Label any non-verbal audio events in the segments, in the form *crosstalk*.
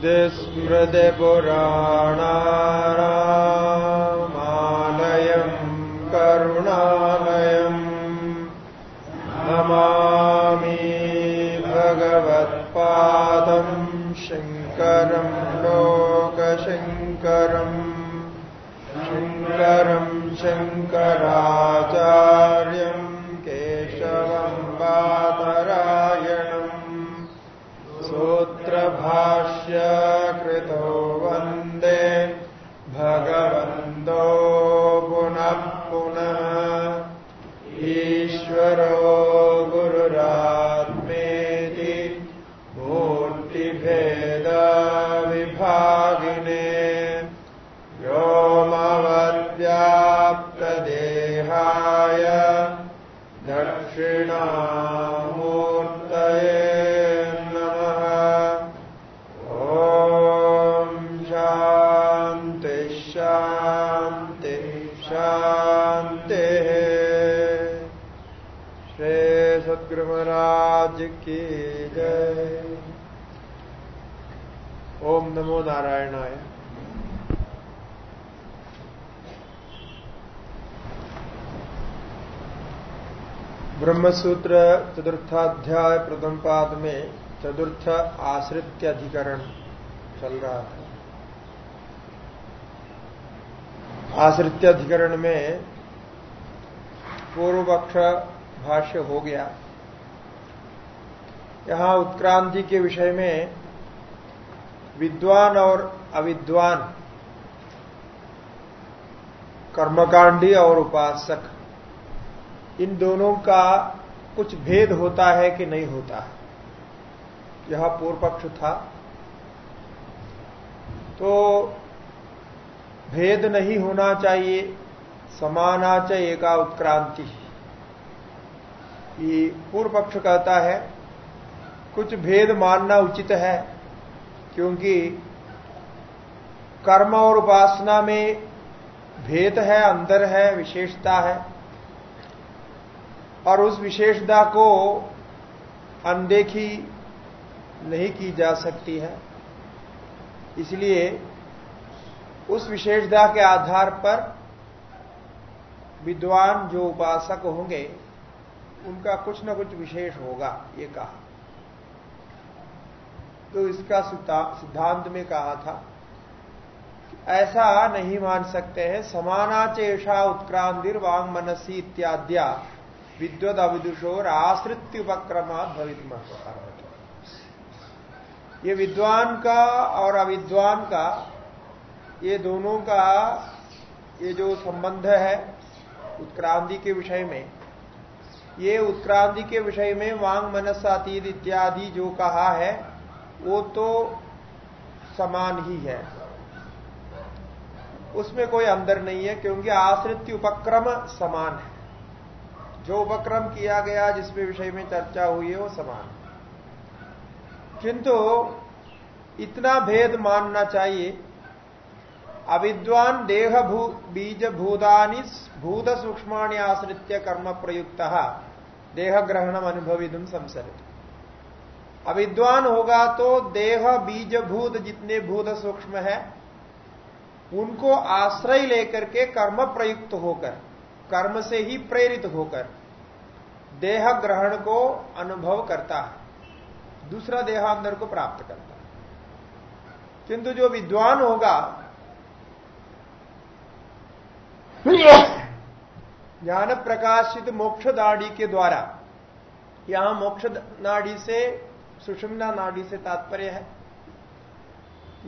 श्रुतिस्मृतिपुराणानामालयम् ब्रह्मसूत्र चतुर्थाध्याय प्रथम पाद में चतुर्थ आश्रित्य अधिकरण चल रहा था आश्रित्य अधिकरण में पूर्व पक्ष भाष्य हो गया। यहाँ उत्क्रांति के विषय में विद्वान और अविद्वान, कर्मकांडी और उपासक इन दोनों का कुछ भेद होता है कि नहीं होता है। यह पूर्व पक्ष था। तो भेद नहीं होना चाहिए समानाच एका उत्क्रांति। पूर्व पक्ष कहता है, कुछ भेद मानना उचित है, क्योंकि कर्म और उपासना में भेद है, अंदर है, विशेषता है। और उस विशेषता को अनदेखी नहीं की जा सकती है। इसलिए उस विशेषता के आधार पर विद्वान जो उपासक होंगे, उनका कुछ ना कुछ विशेष होगा, ये कहा। तो इसका सिद्धांत में कहा था ऐसा नहीं मान सकते हैं, समानाचेषा उत्क्रांतिर वांग मनसी इत्याद्या विद्वत अविदुषोर आश्रित उपक्रमा भवित ये विद्वान का और अविद्वान का, ये दोनों का, ये जो संबंध है उत्क्रांति के विषय में, ये उत्क्रांति के विषय में वांग मनसातीत इत्यादि जो कहा है, वो तो समान ही है। उसमें कोई अंदर नहीं है, क्योंकि आश्रित उपक्रम समान है। जो उपक्रम किया गया जिसमें विषय में चर्चा हुई है वो समान। किंतु इतना भेद मानना चाहिए अविद्वान देह भू, बीज भूतानि भूत सूक्ष्माणी आश्रित्य कर्म प्रयुक्त देह ग्रहणम अनुभविदुम संसरित अविद्वान होगा तो देह बीज भूत जितने भूत सूक्ष्म है उनको आश्रय लेकर के कर्म प्रयुक्त होकर कर्म से ही प्रेरित होकर देह ग्रहण को अनुभव करता है, दूसरा देहांतर को प्राप्त करता है। किंतु जो विद्वान होगा, ज्ञान प्रकाशित मोक्ष नाड़ी के द्वारा, यहाँ मोक्ष नाड़ी से, सुषमना नाड़ी से तात्पर्य है।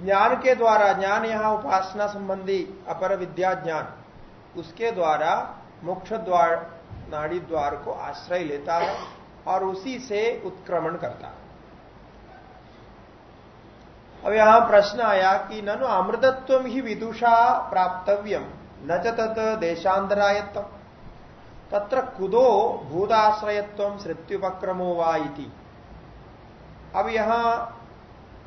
ज्ञान के द्वारा, ज्ञान यहाँ उपासना संबंधी अपर विद्या ज्ञान, उसके द्वारा मोक्ष द्वार नाड़ी द्वार को आश्रय लेता है और उसी से उत्क्रमण करता है। अब यहाँ प्रश्न आया कि ननु अमृतत्व ही विदुषा प्राप्तव्यम न च तत् देशांतरायत्व तत्र कुदो भूताश्रयत्व श्रुत्युपक्रमो वा इति। अब यहाँ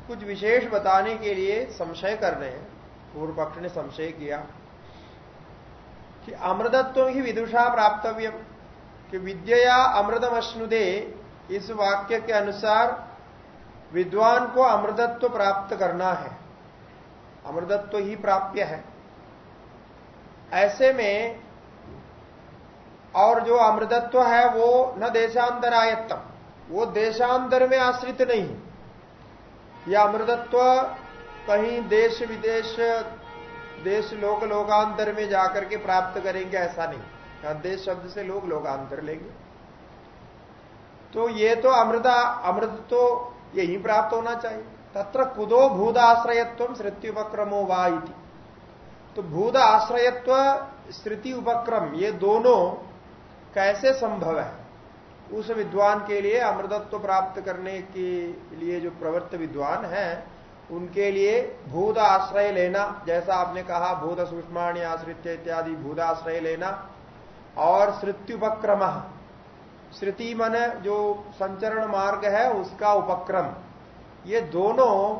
कुछ विशेष बताने के लिए संशय कर रहे हैं। पूर्व पक्ष ने संशय किया कि अमृतत्व ही विदुषा प्राप्तव्यम कि विद्या अमृतम अश्नुदे इस वाक्य के अनुसार विद्वान को अमृतत्व प्राप्त करना है। अमृतत्व ही प्राप्य है। ऐसे में और जो अमृतत्व है वो न देशांतरायत्तम, वो देशांतर में आश्रित नहीं। यह अमृतत्व कहीं देश विदेश देश लोक लोकांतर में जाकर के प्राप्त करेंगे ऐसा नहीं। देश शब्द से लोग लोकांतर लेंगे। तो ये तो अमृता, अमृत तो यही प्राप्त होना चाहिए। तत्र कुदो भूदाश्रयत्व श्रुति उपक्रमो वा तो भूत आश्रयत्व श्रुति उपक्रम, ये दोनों कैसे संभव है? उस विद्वान के लिए अमृतत्व प्राप्त करने के लिए जो प्रवृत्त विद्वान है, उनके लिए भूत आश्रय लेना, जैसा आपने कहा भूत सूक्ष्माणी आश्रित इत्यादि भूत आश्रय लेना और श्रुत्युपक्रम। श्रुति मन जो संचरण मार्ग है, उसका उपक्रम। ये दोनों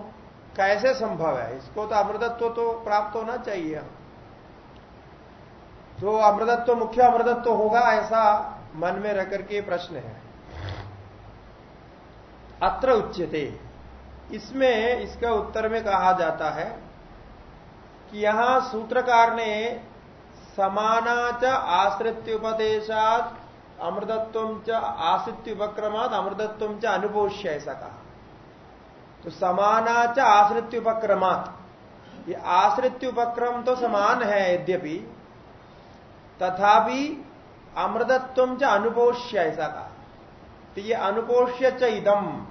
कैसे संभव है? इसको तो अमृतत्व तो प्राप्त होना चाहिए। तो अमृतत्व, मुख्य अमृतत्व होगा, ऐसा मन में रह करके प्रश्न है। अत्र उच्यते। इसमें, इसका उत्तर में कहा जाता है कि यहाँ सूत्रकार ने समाना च आश्रित्युपदेशात, अमृतत्व च आश्रित्य उपक्रमात अमृतत्व च अनुपोष्य ऐसा कहा। तो समाना च आश्रित्य उपक्रमात ये आश्रित्य उपक्रम तो समान है यद्यपि, तथापि अमृतत्व च अनुपोष्य ऐसा कहा। तो ये अनुपोष्य च इदम,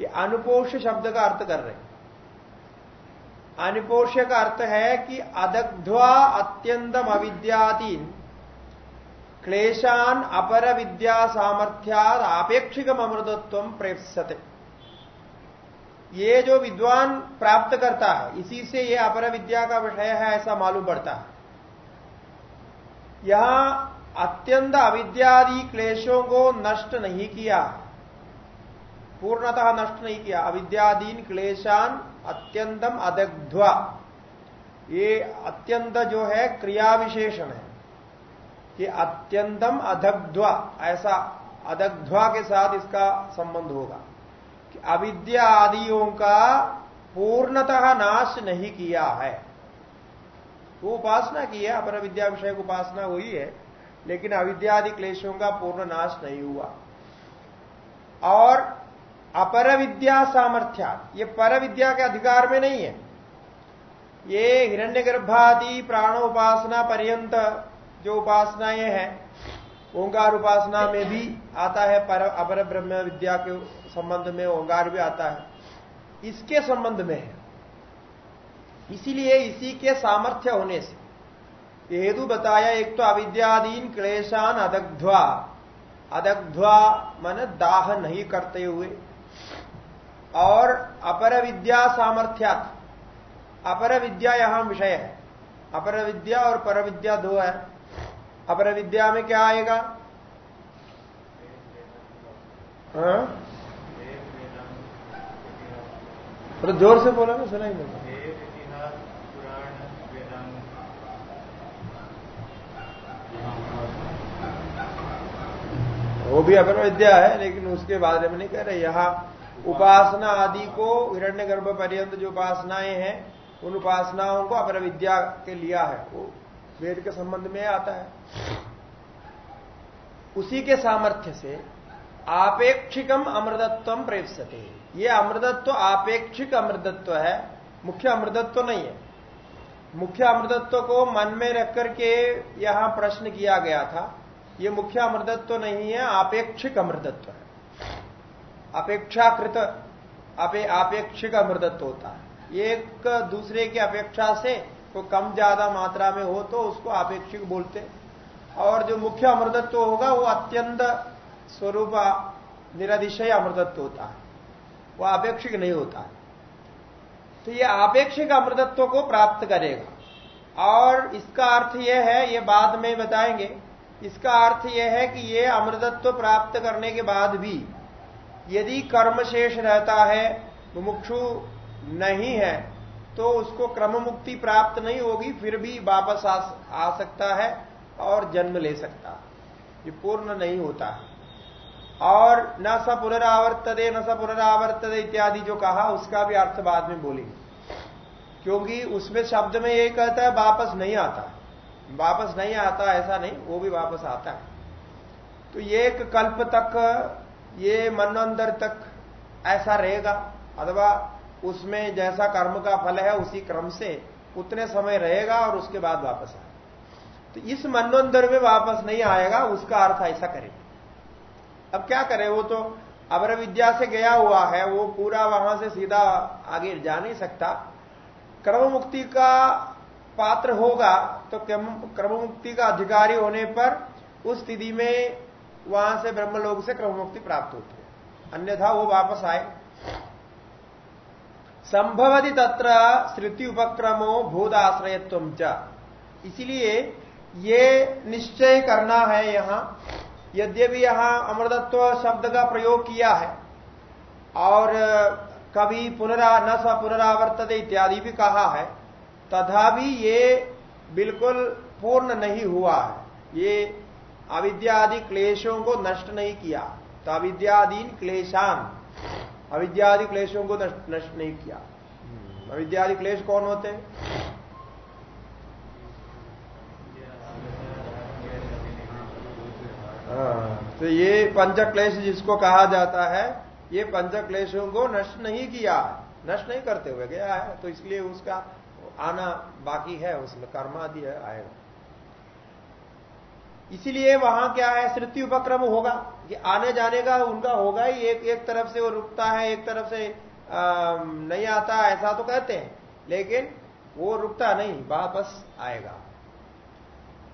ये अनुपोष्य शब्द का अर्थ कर रहे अनुपोष का अर्थ है कि अदग्ध्वा अत्यंतम अविद्यादीन क्लेशान अपर विद्या सामर्थ्याद आपेक्षिकम अमृतत्व प्रेप्सते ये जो विद्वान प्राप्त करता है, इसी से ये अपर विद्या का विषय है, ऐसा मालूम पड़ता है। यहाँ अत्यंत अविद्यादि क्लेशों को नष्ट नहीं किया। पूर्णतः नष्ट नहीं किया। अविद्यादीन क्लेशान अत्यंतम अदग्ध्वा। ये अत्यंत जो है क्रिया विशेषण है। कि अत्यंतम अदग्ध्वा, ऐसा अदग्ध्वा के साथ इसका संबंध होगा। कि अविद्या आदियों का पूर्णतः नाश नहीं किया है। वो उपासना की है अपर विद्या विषय उपासना हुई है, लेकिन अविद्यादि क्लेशों का पूर्ण नाश नहीं हुआ। और अपर विद्या सामर्थ्या ये पर विद्या के अधिकार में नहीं है। ये हिरण्य गर्भादि प्राण उपासना पर्यंत जो उपासनाएँ हैं, ओंकार उपासना में भी आता है, पर अपर ब्रह्म विद्या के संबंध में ओंकार भी आता है। इसके संबंध में है। इसीलिए इसी के सामर्थ्य होने से हेतु बताया एक तो अविद्यादीन क्लेशान अदग्ध्वा। अदग्ध्वा मन दाह नहीं करते हुए और अपर विद्या सामर्थ्यात। अपर विद्या यहाँ विषय है। अपर विद्या और पर विद्या दो है। अपर विद्या में क्या आएगा? हाँ? तो ज़ोर से बोला ना सुनाई नहीं वो भी अपर विद्या है, लेकिन उसके बारे में नहीं कह रहे। यहाँ उपासना आदि को हिरण्य गर्भ पर्यंत जो उपासनाएँ हैं, उन उपासनाओं को अपर विद्या के लिया है। वो वेद के संबंध में आता है। उसी के सामर्थ्य से आपेक्षिकम अमृतत्व प्रेपते ये अमृतत्व, आपेक्षिक अमृतत्व है, मुख्य अमृतत्व नहीं है। मुख्य अमृतत्व को मन में रख करके यहाँ प्रश्न किया गया था, ये मुख्य अमृतत्व नहीं है, आपेक्षिक अमृतत्व है। अपेक्षाकृत अपे आपेक्षिक अमृतत्व होता है। एक दूसरे की अपेक्षा से तो कम ज़्यादा मात्रा में हो तो उसको अपेक्षिक बोलते और जो मुख्य अमृतत्व होगा वो अत्यंत स्वरूप निरधिशय अमृतत्व होता है। वह अपेक्षिक नहीं होता है। तो ये आपेक्षिक अमृतत्व को प्राप्त करेगा। और इसका अर्थ यह है, ये बाद में बताएँगे, इसका अर्थ यह है कि ये अमृतत्व प्राप्त करने के बाद भी यदि कर्म शेष रहता है मुमुक्षु नहीं है तो उसको क्रम मुक्ति प्राप्त नहीं होगी फिर भी वापस आ, आ सकता है और जन्म ले सकता ये पूर्ण नहीं होता। और न स पुनरावर्तदे न स पुनरावर्तदे इत्यादि जो कहा उसका भी अर्थ बाद में बोलेंगे क्योंकि उसमें शब्द में यही कहता है वापस नहीं आता। वापस नहीं आता ऐसा नहीं वो भी वापस आता है। तो एक कल्प तक ये मनोंदर तक ऐसा रहेगा, अथवा उसमें जैसा कर्म का फल है उसी क्रम से उतने समय रहेगा और उसके बाद वापस आएगा। तो इस मनोंदर में वापस नहीं आएगा, उसका अर्थ ऐसा करें अब क्या करें, वो तो अवर विद्या से गया हुआ है, वो पूरा वहाँ से सीधा आगे जा नहीं सकता। क्रम मुक्ति का पात्र होगा तो क्रम मुक्ति का अधिकारी होने पर उस स्थिति में वहाँ से ब्रह्मलोक से क्रम मुक्ति प्राप्त होती है। अन्यथा वो वापस आए। संभवति तत्र श्रुति उपक्रमो भूत आश्रयत्व च। इसलिए ये निश्चय करना है यहाँ। यद्यपि यहाँ अमृतत्व शब्द का प्रयोग किया है, और कभी पुनरा न स पुनरावर्तते इत्यादि भी कहा है, तथापि ये बिल्कुल पूर्ण नहीं हुआ है। ये अविद्यादि क्लेशों को नष्ट नहीं किया। तो अविद्यादीन क्लेशान अविद्यादि क्लेशों को नष्ट नहीं किया। अविद्यादि क्लेश कौन होते हैं? हाँ, तो ये पंच क्लेश जिसको कहा जाता है ये पंच क्लेशों को नष्ट नहीं किया। नष्ट नहीं करते हुए गया है तो इसलिए उसका आना बाकी है उसमें कर्म आदि आएगा। इसीलिए वहाँ क्या है श्रुति उपक्रम होगा। कि आने जाने का उनका होगा ही एक एक तरफ़ से वो रुकता है एक तरफ़ से आ, नहीं आता ऐसा तो कहते हैं। लेकिन वो रुकता नहीं वापस आएगा।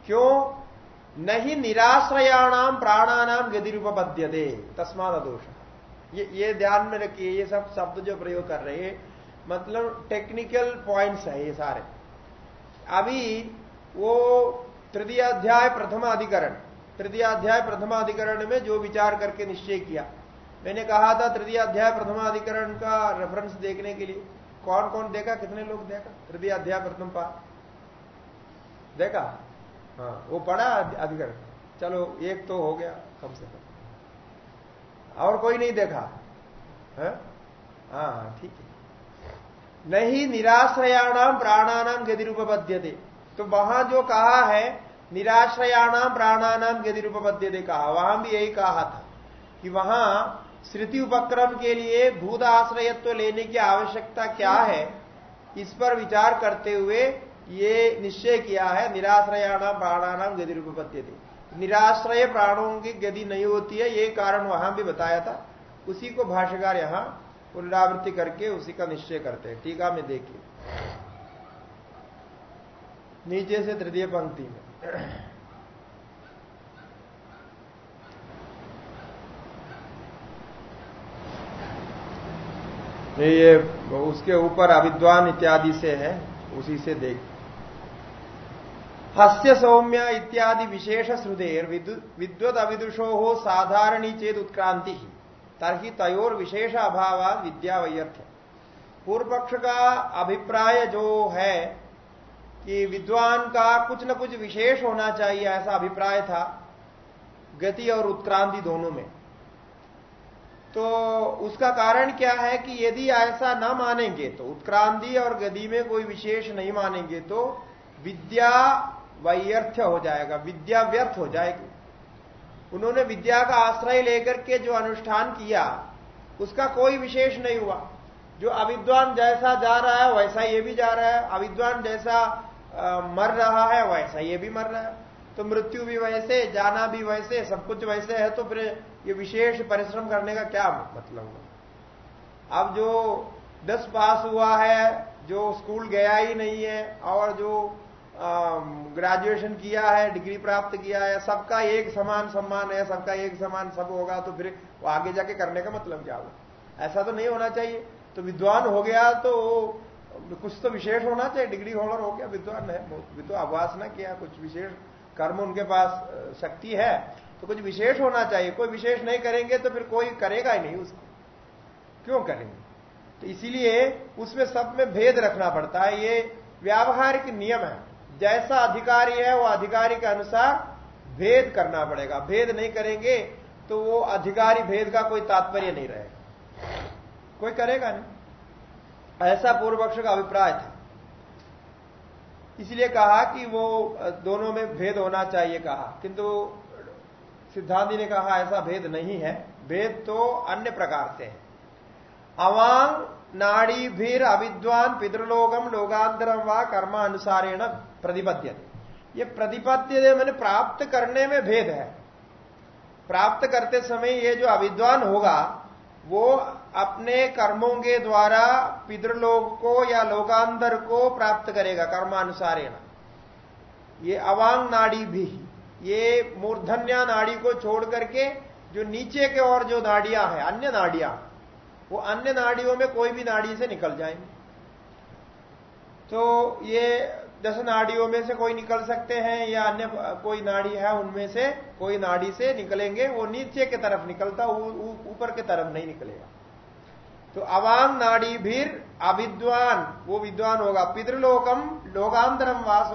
क्यों? नहीं निराश्रयाणाम प्राणानाम गति रूपबद्य दे तस्माद दोष ये ये ध्यान में रखिए ये सब शब्द जो प्रयोग कर रहे हैं मतलब टेक्निकल पॉइंट्स है ये सारे। अभी वो तृतीय अध्याय प्रथम अधिकरण तृतीय अध्याय प्रथम अधिकरण में जो विचार करके निश्चय किया। मैंने कहा था तृतीय अध्याय प्रथम अधिकरण का रेफरेंस देखने के लिए। कौन कौन देखा? कितने लोग देखा? तृतीय अध्याय प्रथम पाठ। देखा? हाँ वो पढ़ा अधिकरण। चलो, एक तो हो गया, कम से कम। और कोई नहीं देखा? है? हाँ ठीक है। नहीं निराश्रयाणाम प्राणानाम गति रूपबद्य थे तो वहाँ जो कहा है निराश्रयाणाम प्राणानाम गति रूपबद्य कहा, वहाँ भी यही कहा था कि वहाँ श्रुति उपक्रम के लिए भूत आश्रयत्व लेने की आवश्यकता क्या है, इस पर विचार करते हुए ये निश्चय किया है निराश्रयाणाम प्राणानाम गति रूपपद्य निराश्रय प्राणों की गति नहीं होती है, ये कारण वहाँ भी बताया था। उसी को भाष्यकार यहाँ पुनरावृत्ति करके उसी का निश्चय करते हैं। टीका में देखिए। नीचे से तृतीय पंक्ति में। ये उसके ऊपर अविद्वान इत्यादि से है, उसी से देख। हस्य सौम्य इत्यादि विशेष श्रुदेर विद्वत अविदुषो हो साधारणी चेत उत्क्रांति ही। तरही तयोर विशेष अभाव विद्या वैयर्थ। पूर्व पक्ष का अभिप्राय जो है कि विद्वान का कुछ न कुछ विशेष होना चाहिए, ऐसा अभिप्राय था, गति और उत्क्रांति दोनों में। तो उसका कारण क्या है कि यदि ऐसा ना मानेंगे तो उत्क्रांति और गति में कोई विशेष नहीं मानेंगे तो विद्या वैयर्थ हो जाएगा, विद्या व्यर्थ हो जाएगी। उन्होंने विद्या का आश्रय लेकर के जो अनुष्ठान किया, उसका कोई विशेष नहीं हुआ। जो अविद्वान जैसा जा रहा है, वैसा ये भी जा रहा है, अविद्वान जैसा मर रहा है, वैसा, ये भी मर रहा है। तो मृत्यु भी वैसे, जाना भी वैसे, सब कुछ वैसे है तो फिर ये विशेष परिश्रम करने का क्या मतलब हुआ अब जो दस पास हुआ है, जो स्कूल गया ही नहीं है, और जो ग्रेजुएशन किया है डिग्री प्राप्त किया है, सबका एक समान सम्मान है, सबका एक समान सब होगा तो फिर वो आगे जाके करने का मतलब क्या होगा? ऐसा तो नहीं होना चाहिए। तो विद्वान हो गया तो कुछ तो विशेष होना चाहिए, डिग्री होल्डर हो गया विद्वान है तो आवास ना किया, कुछ विशेष कर्म उनके पास शक्ति है तो कुछ विशेष होना चाहिए। कोई विशेष नहीं करेंगे तो फिर कोई करेगा ही नहीं उसको। क्यों करेंगे? तो इसीलिए उसमें सब में भेद रखना पड़ता है। ये व्यावहारिक नियम है। जैसा अधिकारी है, वो अधिकारी के अनुसार भेद करना पड़ेगा। भेद नहीं करेंगे तो वो अधिकारी भेद का कोई तात्पर्य नहीं रहेगा। कोई करेगा नहीं। ऐसा पूर्व पक्ष का अभिप्राय था। इसलिए कहा कि वो दोनों में भेद होना चाहिए कहा। किंतु सिद्धांति ने कहा ऐसा भेद नहीं है। भेद तो अन्य प्रकार से है। अवांग, नाड़ी, भीर, अविद्वान, पितृलोकम लोगांतरम व कर्मानुसारेण प्रतिपद्य ये प्रतिपद्य मैंने प्राप्त करने में भेद है। प्राप्त करते समय ये जो अविद्वान होगा, वो अपने कर्मों के द्वारा पितृलोक को या लोकांतर को प्राप्त करेगा, कर्मानुसारेण। ये अवांग नाड़ी भी, ये मूर्धन्या नाड़ी को छोड़ करके जो नीचे के और जो नाड़ियाँ हैं, अन्य नाड़ियाँ, वो अन्य नाड़ियों में कोई भी नाड़ी से निकल जाएँगे। तो ये दस नाड़ियों में से कोई निकल सकते हैं या अन्य कोई नाड़ी है, उनमें से कोई नाड़ी से निकलेंगे, वो नीचे की तरफ़ निकलता ऊपर की तरफ़ नहीं निकलेगा। तो अवांग नाड़ी भी अविद्वान, वो विद्वान होगा। पितृलोकम लोकांतरम वास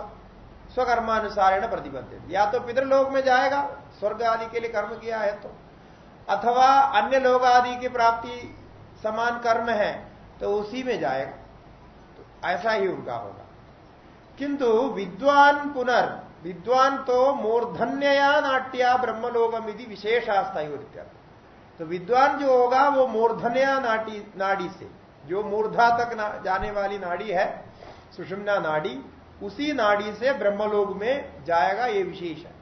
स्वकर्मानुसारेण प्रतिबद्ध या तो पितृलोक में जाएगा, स्वर्ग आदि के लिए कर्म किया है तो। अथवा अन्य लोग आदि की प्राप्ति समान कर्म है तो उसी में जाएगा। तो ऐसा ही उनका होगा। किंतु विद्वान पुनर्, विद्वान तो मूर्धन्यया नाट्या ब्रह्मलोकम यदि विशेषास्था तो विद्वान जो होगा वो मूर्धन्या नाटी नाड़ी से, जो मूर्धा तक जाने वाली नाड़ी है, सुषमना नाड़ी, उसी नाड़ी से ब्रह्मलोक में जाएगा ये विशेष है।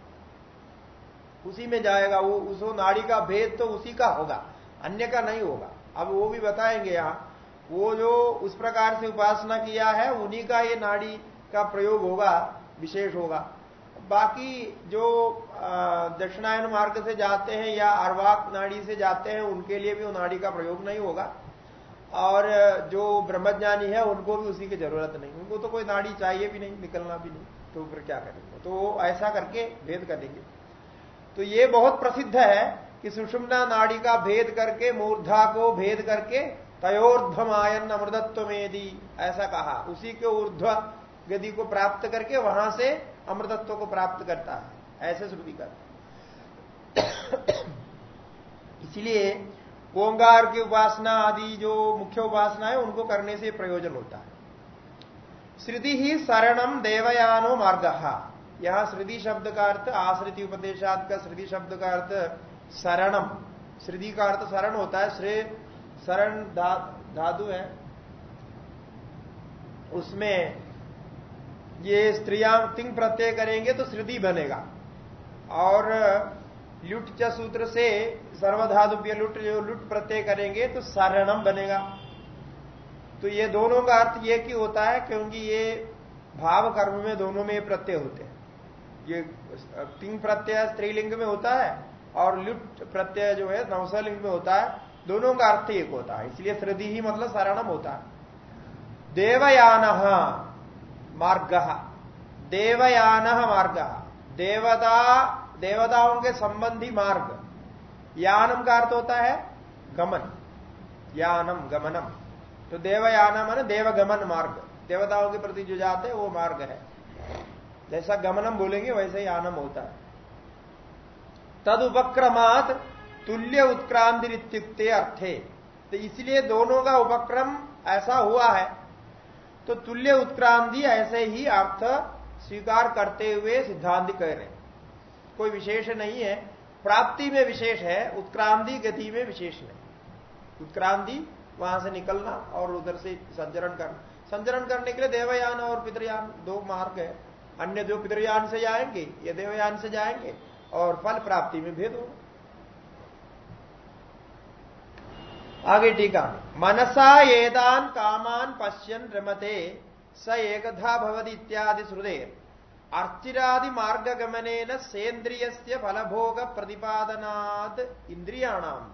उसी में जाएगा, वो, उस नाड़ी का भेद तो उसी का होगा, अन्य का नहीं होगा। अब वो भी बताएँगे यहाँ, वो जो उस प्रकार से उपासना किया है, उन्हीं का ये नाड़ी का प्रयोग होगा, विशेष होगा। बाकी जो दक्षिणायन मार्ग से जाते हैं या अरवाक नाड़ी से जाते हैं, उनके लिए भी वो नाड़ी का प्रयोग नहीं होगा। और जो ब्रह्मज्ञानी है, उनको भी उसी की ज़रूरत नहीं। उनको तो कोई नाड़ी चाहिए भी नहीं, निकलना भी नहीं। तो फिर क्या करेंगे? तो ऐसा करके भेद करेंगे। तो ये बहुत प्रसिद्ध है कि सुषुम्ना नाड़ी का भेद करके, मूर्धा को भेद करके तयोर्धमायन अमृतत्व ऐसा कहा। उसी के ऊर्ध्व गति को प्राप्त करके वहाँ से अमृतत्व को प्राप्त करता है। ऐसे श्रुति करता इसलिए ओंगार की उपासना आदि जो मुख्य उपासना है, उनको करने से प्रयोजन होता है। श्रुति ही शरणम देवयानो मार्ग। यहाँ श्रुति शब्द का अर्थ, आश्रिति उपदेशात का श्रुति शब्द का अर्थ शरणम श्रुति का अर्थ शरण होता है, श्रे, शरण धातु है। उसमें ये स्त्रियाँ तिंग प्रत्यय करेंगे तो श्रुति बनेगा। और लुट च सूत्र से सर्वधातुप्य लुट, जो लुट प्रत्यय करेंगे तो शरणम बनेगा। तो ये दोनों का अर्थ ये कि होता है, क्योंकि ये भाव कर्म में दोनों में प्रत्यय होते हैं। ये तिंग प्रत्यय स्त्रीलिंग में होता है और लुट प्रत्यय जो है नवसलिंग में होता है। दोनों का अर्थ एक होता है, इसलिए श्रद्धि ही मतलब शरणम होता है। देवयान मार्ग। देवयान मार्ग। देवता, देवताओं के संबंधी मार्ग। यानम का अर्थ होता है गमन। यानम, गमनम। तो देवयानम है देवगमन मार्ग। देवताओं के प्रति जो जाते वो मार्ग है। जैसा गमनम बोलेंगे, वैसे ही आनम होता है। तद उपक्रमात तुल्य उत्क्रांति अर्थे। तो इसलिए दोनों का उपक्रम ऐसा हुआ है तो तुल्य उत्क्रांति ऐसे ही अर्थ स्वीकार करते हुए सिद्धांत कह रहे कोई विशेष नहीं है। प्राप्ति में विशेष है, उत्क्रांति गति में विशेष नहीं उत्क्रांति वहाँ से निकलना और उधर से संचरण करना। संचरण करने के लिए देवयान और पितृयान दो मार्ग है। अन्य जो पितृयान से जाएँगे, या देवयान से जाएँगे और फल प्राप्ति में भेद होगा। आगे टीका। मनसा एदान कामान पश्यन रमते, स एकधा भवति इत्यादि श्रुदे अर्चिरादि मार्ग गमन सेन्द्रिय फलभोग प्रतिपादनाद इंद्रियाणाम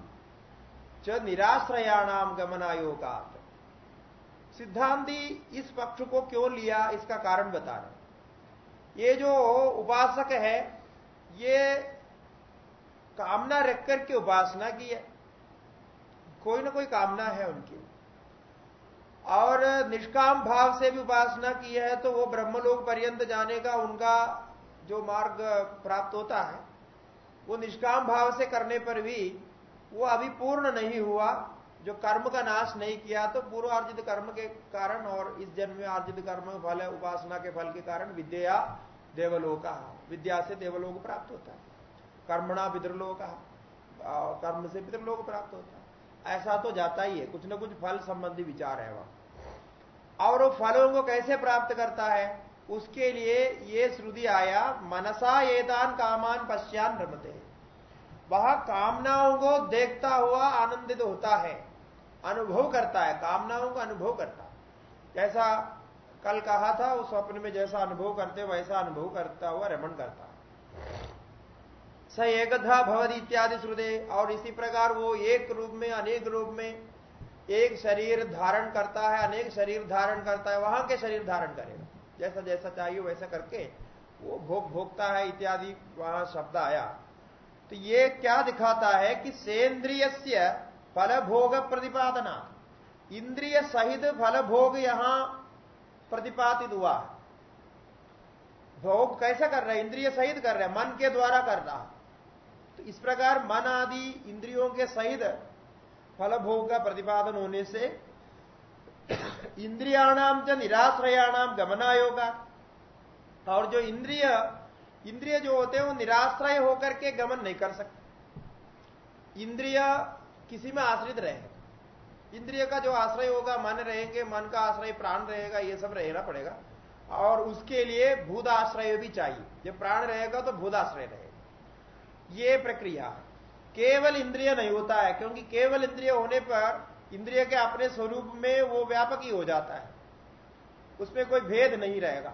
च निराश्रयाणाम गमनायोगात। सिद्धांति इस पक्ष को क्यों लिया? इसका कारण बता रहे ये जो उपासक है, ये कामना रख करके उपासना की है। कोई ना कोई कामना है उनकी। और निष्काम भाव से भी उपासना की है तो वो ब्रह्मलोक पर्यंत जाने का उनका जो मार्ग प्राप्त होता है, वो निष्काम भाव से करने पर भी वो अभी पूर्ण नहीं हुआ, जो कर्म का नाश नहीं किया तो पूर्व अर्जित कर्म के कारण और इस जन्म में अर्जित कर्म फल उपासना के फल के कारण विद्या देवलोक, विद्या से देवलोक प्राप्त होता है। कर्मणा पितृलोक कर्म से पितृलोक प्राप्त होता है। ऐसा तो जाता ही है, कुछ ना कुछ फल संबंधी विचार है वहाँ। और वो फलों को कैसे प्राप्त करता है? उसके लिए ये श्रुति आया, मनसा एदान कामान पश्चान रमते वह कामनाओं को देखता हुआ आनंदित होता है, अनुभव करता है, कामनाओं का अनुभव करता जैसा कल कहा था, उस स्वप्न में जैसा अनुभव करते, वैसा अनुभव करता हुआ रमन करता स एकधा भवद इत्यादि श्रुदे और इसी प्रकार वो एक रूप में, अनेक रूप में एक शरीर धारण करता है, अनेक शरीर धारण करता है, वहाँ के शरीर धारण करेगा। जैसा जैसा चाहिए वैसा करके वो भोग भोगता है इत्यादि वहाँ शब्द आया। तो ये क्या दिखाता है कि सेंद्रिय फल भोग प्रतिपादना। इंद्रिय सहित फल भोग यहाँ प्रतिपादित हुआ। भोग कैसा कर रहा है? इंद्रिय सहित कर रहा है, मन के द्वारा कर रहा। तो इस प्रकार मन आदि इंद्रियों के सहित फलभोग का प्रतिपादन होने से इंद्रियाणाम च निराश्रयाणाम गमनायोगा। और जो इंद्रिय इंद्रिय जो होते हैं, वो निराश्रय होकर के गमन नहीं कर सकते। इंद्रिय किसी में आश्रित रहे इंद्रिय का जो आश्रय होगा, मन रहेंगे, मन का आश्रय, प्राण रहेगा, ये सब रहना पड़ेगा। और उसके लिए भूत आश्रय भी चाहिए। जब प्राण रहेगा तो भूत आश्रय रहेगा। ये प्रक्रिया केवल इंद्रिय नहीं होता है, क्योंकि केवल इंद्रिय होने पर इंद्रिय के अपने स्वरूप में वो व्यापक ही हो जाता है। उसमें कोई भेद नहीं रहेगा।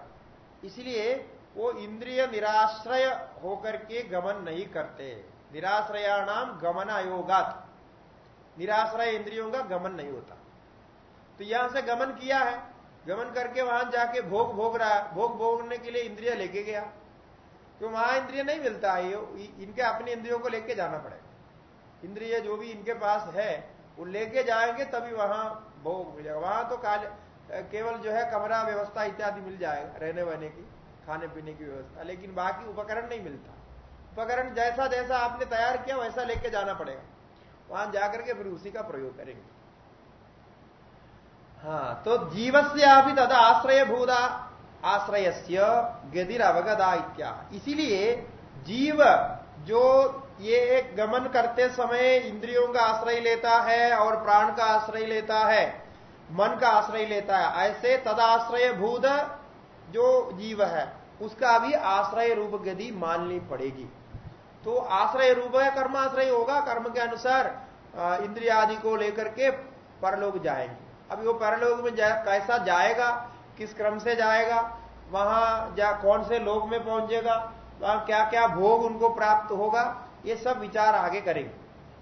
इसलिए वो इंद्रिय निराश्रय होकर के गमन नहीं करते। निराश्रयाणाम गमन आयोगात निराश्रय इंद्रियों का गमन नहीं होता। तो यहाँ से गमन किया है। गमन करके वहाँ जाके भोग भोग रहा है। भोग भोगने के लिए इंद्रिय लेके गया। तो वहाँ इंद्रिय नहीं मिलता है इनके अपने इंद्रियों को लेके जाना पड़ेगा। इंद्रिय जो भी इनके पास है, वो लेके जाएँगे, तभी वहाँ भोग मिलेगा वहाँ तो काल केवल जो है कमरा व्यवस्था इत्यादि मिल जाएगा रहने वहने की, खाने पीने की व्यवस्था, लेकिन बाकी उपकरण नहीं मिलता। उपकरण जैसा जैसा आपने तैयार किया, वैसा लेके जाना पड़ेगा। वहाँ जाकर के फिर उसी का प्रयोग करेंगे। हाँ तो जीवस्य अभी तथा आश्रय भूदा आश्रय गदिर अवगदा इत्या इसीलिए जीव जो ये एक गमन करते समय इंद्रियों का आश्रय लेता है और प्राण का आश्रय लेता है मन का आश्रय लेता है ऐसे तदाश्रय भूत जो जीव है उसका भी आश्रय रूप गति माननी पड़ेगी। तो आश्रय रूप है कर्माश्रय होगा कर्म के अनुसार इंद्रिया आदि को लेकर के परलोक जाएँगे। अभी वो परलोक में जा, कैसा जाएगा किस क्रम से जाएगा, वहाँ जा, कौन से लोग में पहुंचेगा, वहाँ क्या क्या भोग उनको प्राप्त होगा, ये सब विचार आगे करेंगे।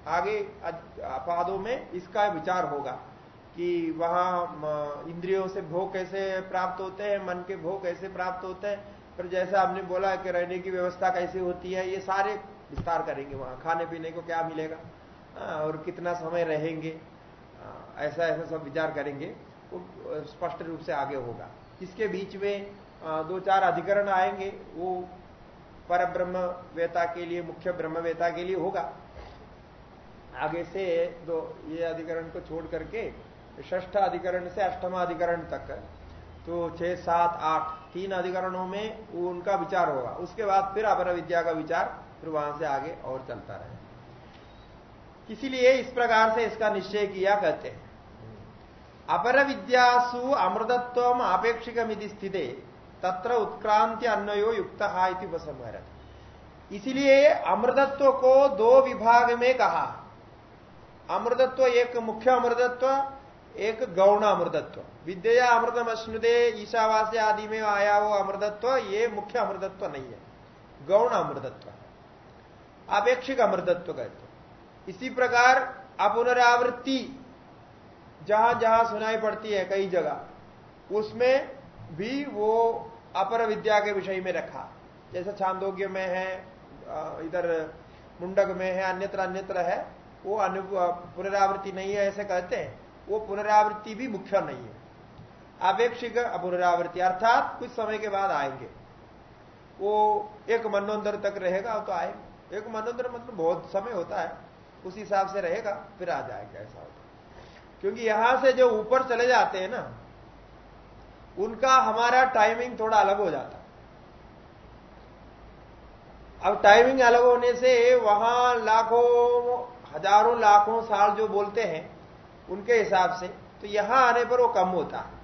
आगे पादों में इसका विचार होगा कि वहाँ इंद्रियों से भोग कैसे प्राप्त होते हैं, मन के भोग कैसे प्राप्त होते हैं। पर जैसा आपने बोला कि रहने की व्यवस्था कैसे होती है, ये सारे विस्तार करेंगे वहाँ। खाने पीने को क्या मिलेगा? और कितना समय रहेंगे? ऐसा ऐसा सब विचार करेंगे। स्पष्ट रूप से आगे होगा। इसके बीच में दो चार अधिकरण आएँगे, वो पर ब्रह्म वेता के लिए, मुख्य ब्रह्म वेता के लिए होगा। आगे से दो, ये अधिकरण को छोड़ करके ष्ठ अधिकरण से अष्टम अधिकरण तक तो छह, सात, आठ, तीन अधिकरणों में उनका विचार होगा। उसके बाद फिर अपर विद्या का विचार, फिर वहाँ से आगे और चलता रहे। इसीलिए इस प्रकार से इसका निश्चय किया कहते हैं। अपर विद्यासु अमृतत्व आपेक्षिक स्थिति, तत्र उत्क्रांति अन्वयो युक्त उपसंहर इसीलिए अमृतत्व को दो विभाग में कहा अमृतत्व एक मुख्य अमृतत्व, एक गौण अमृतत्व। विद्या अमृतम अश्नुदे ईशावास्य आदि में आया वो अमृतत्व, ये मुख्य अमृतत्व नहीं है। गौण अमृतत्व। आपेक्षिक अमृतत्व कहते इसी प्रकार अपुनरावृत्ति जहाँ जहाँ सुनाई पड़ती है कई जगह, उसमें भी वो अपर विद्या के विषय में रखा। जैसे छांदोग्य में है इधर मुंडक में है, अन्यत्र अन्यत्र है, वो अनु पुनरावृत्ति नहीं है ऐसे कहते हैं। वो पुनरावृत्ति भी मुख्य नहीं है। अपेक्षिक पुनरावृत्ति अर्थात कुछ समय के बाद आएँगे। वो एक मनोन्दर तक रहेगा तो आएँगे। एक मनोंतर मतलब बहुत समय होता है, उस हिसाब से रहेगा, फिर आ जाएगा, ऐसा होता क्योंकि यहाँ से जो ऊपर चले जाते हैं ना, उनका हमारा टाइमिंग थोड़ा अलग हो जाता। अब टाइमिंग अलग होने से वहाँ लाखों, हज़ारों, लाखों साल जो बोलते हैं, उनके हिसाब से तो यहाँ आने पर वो कम होता है।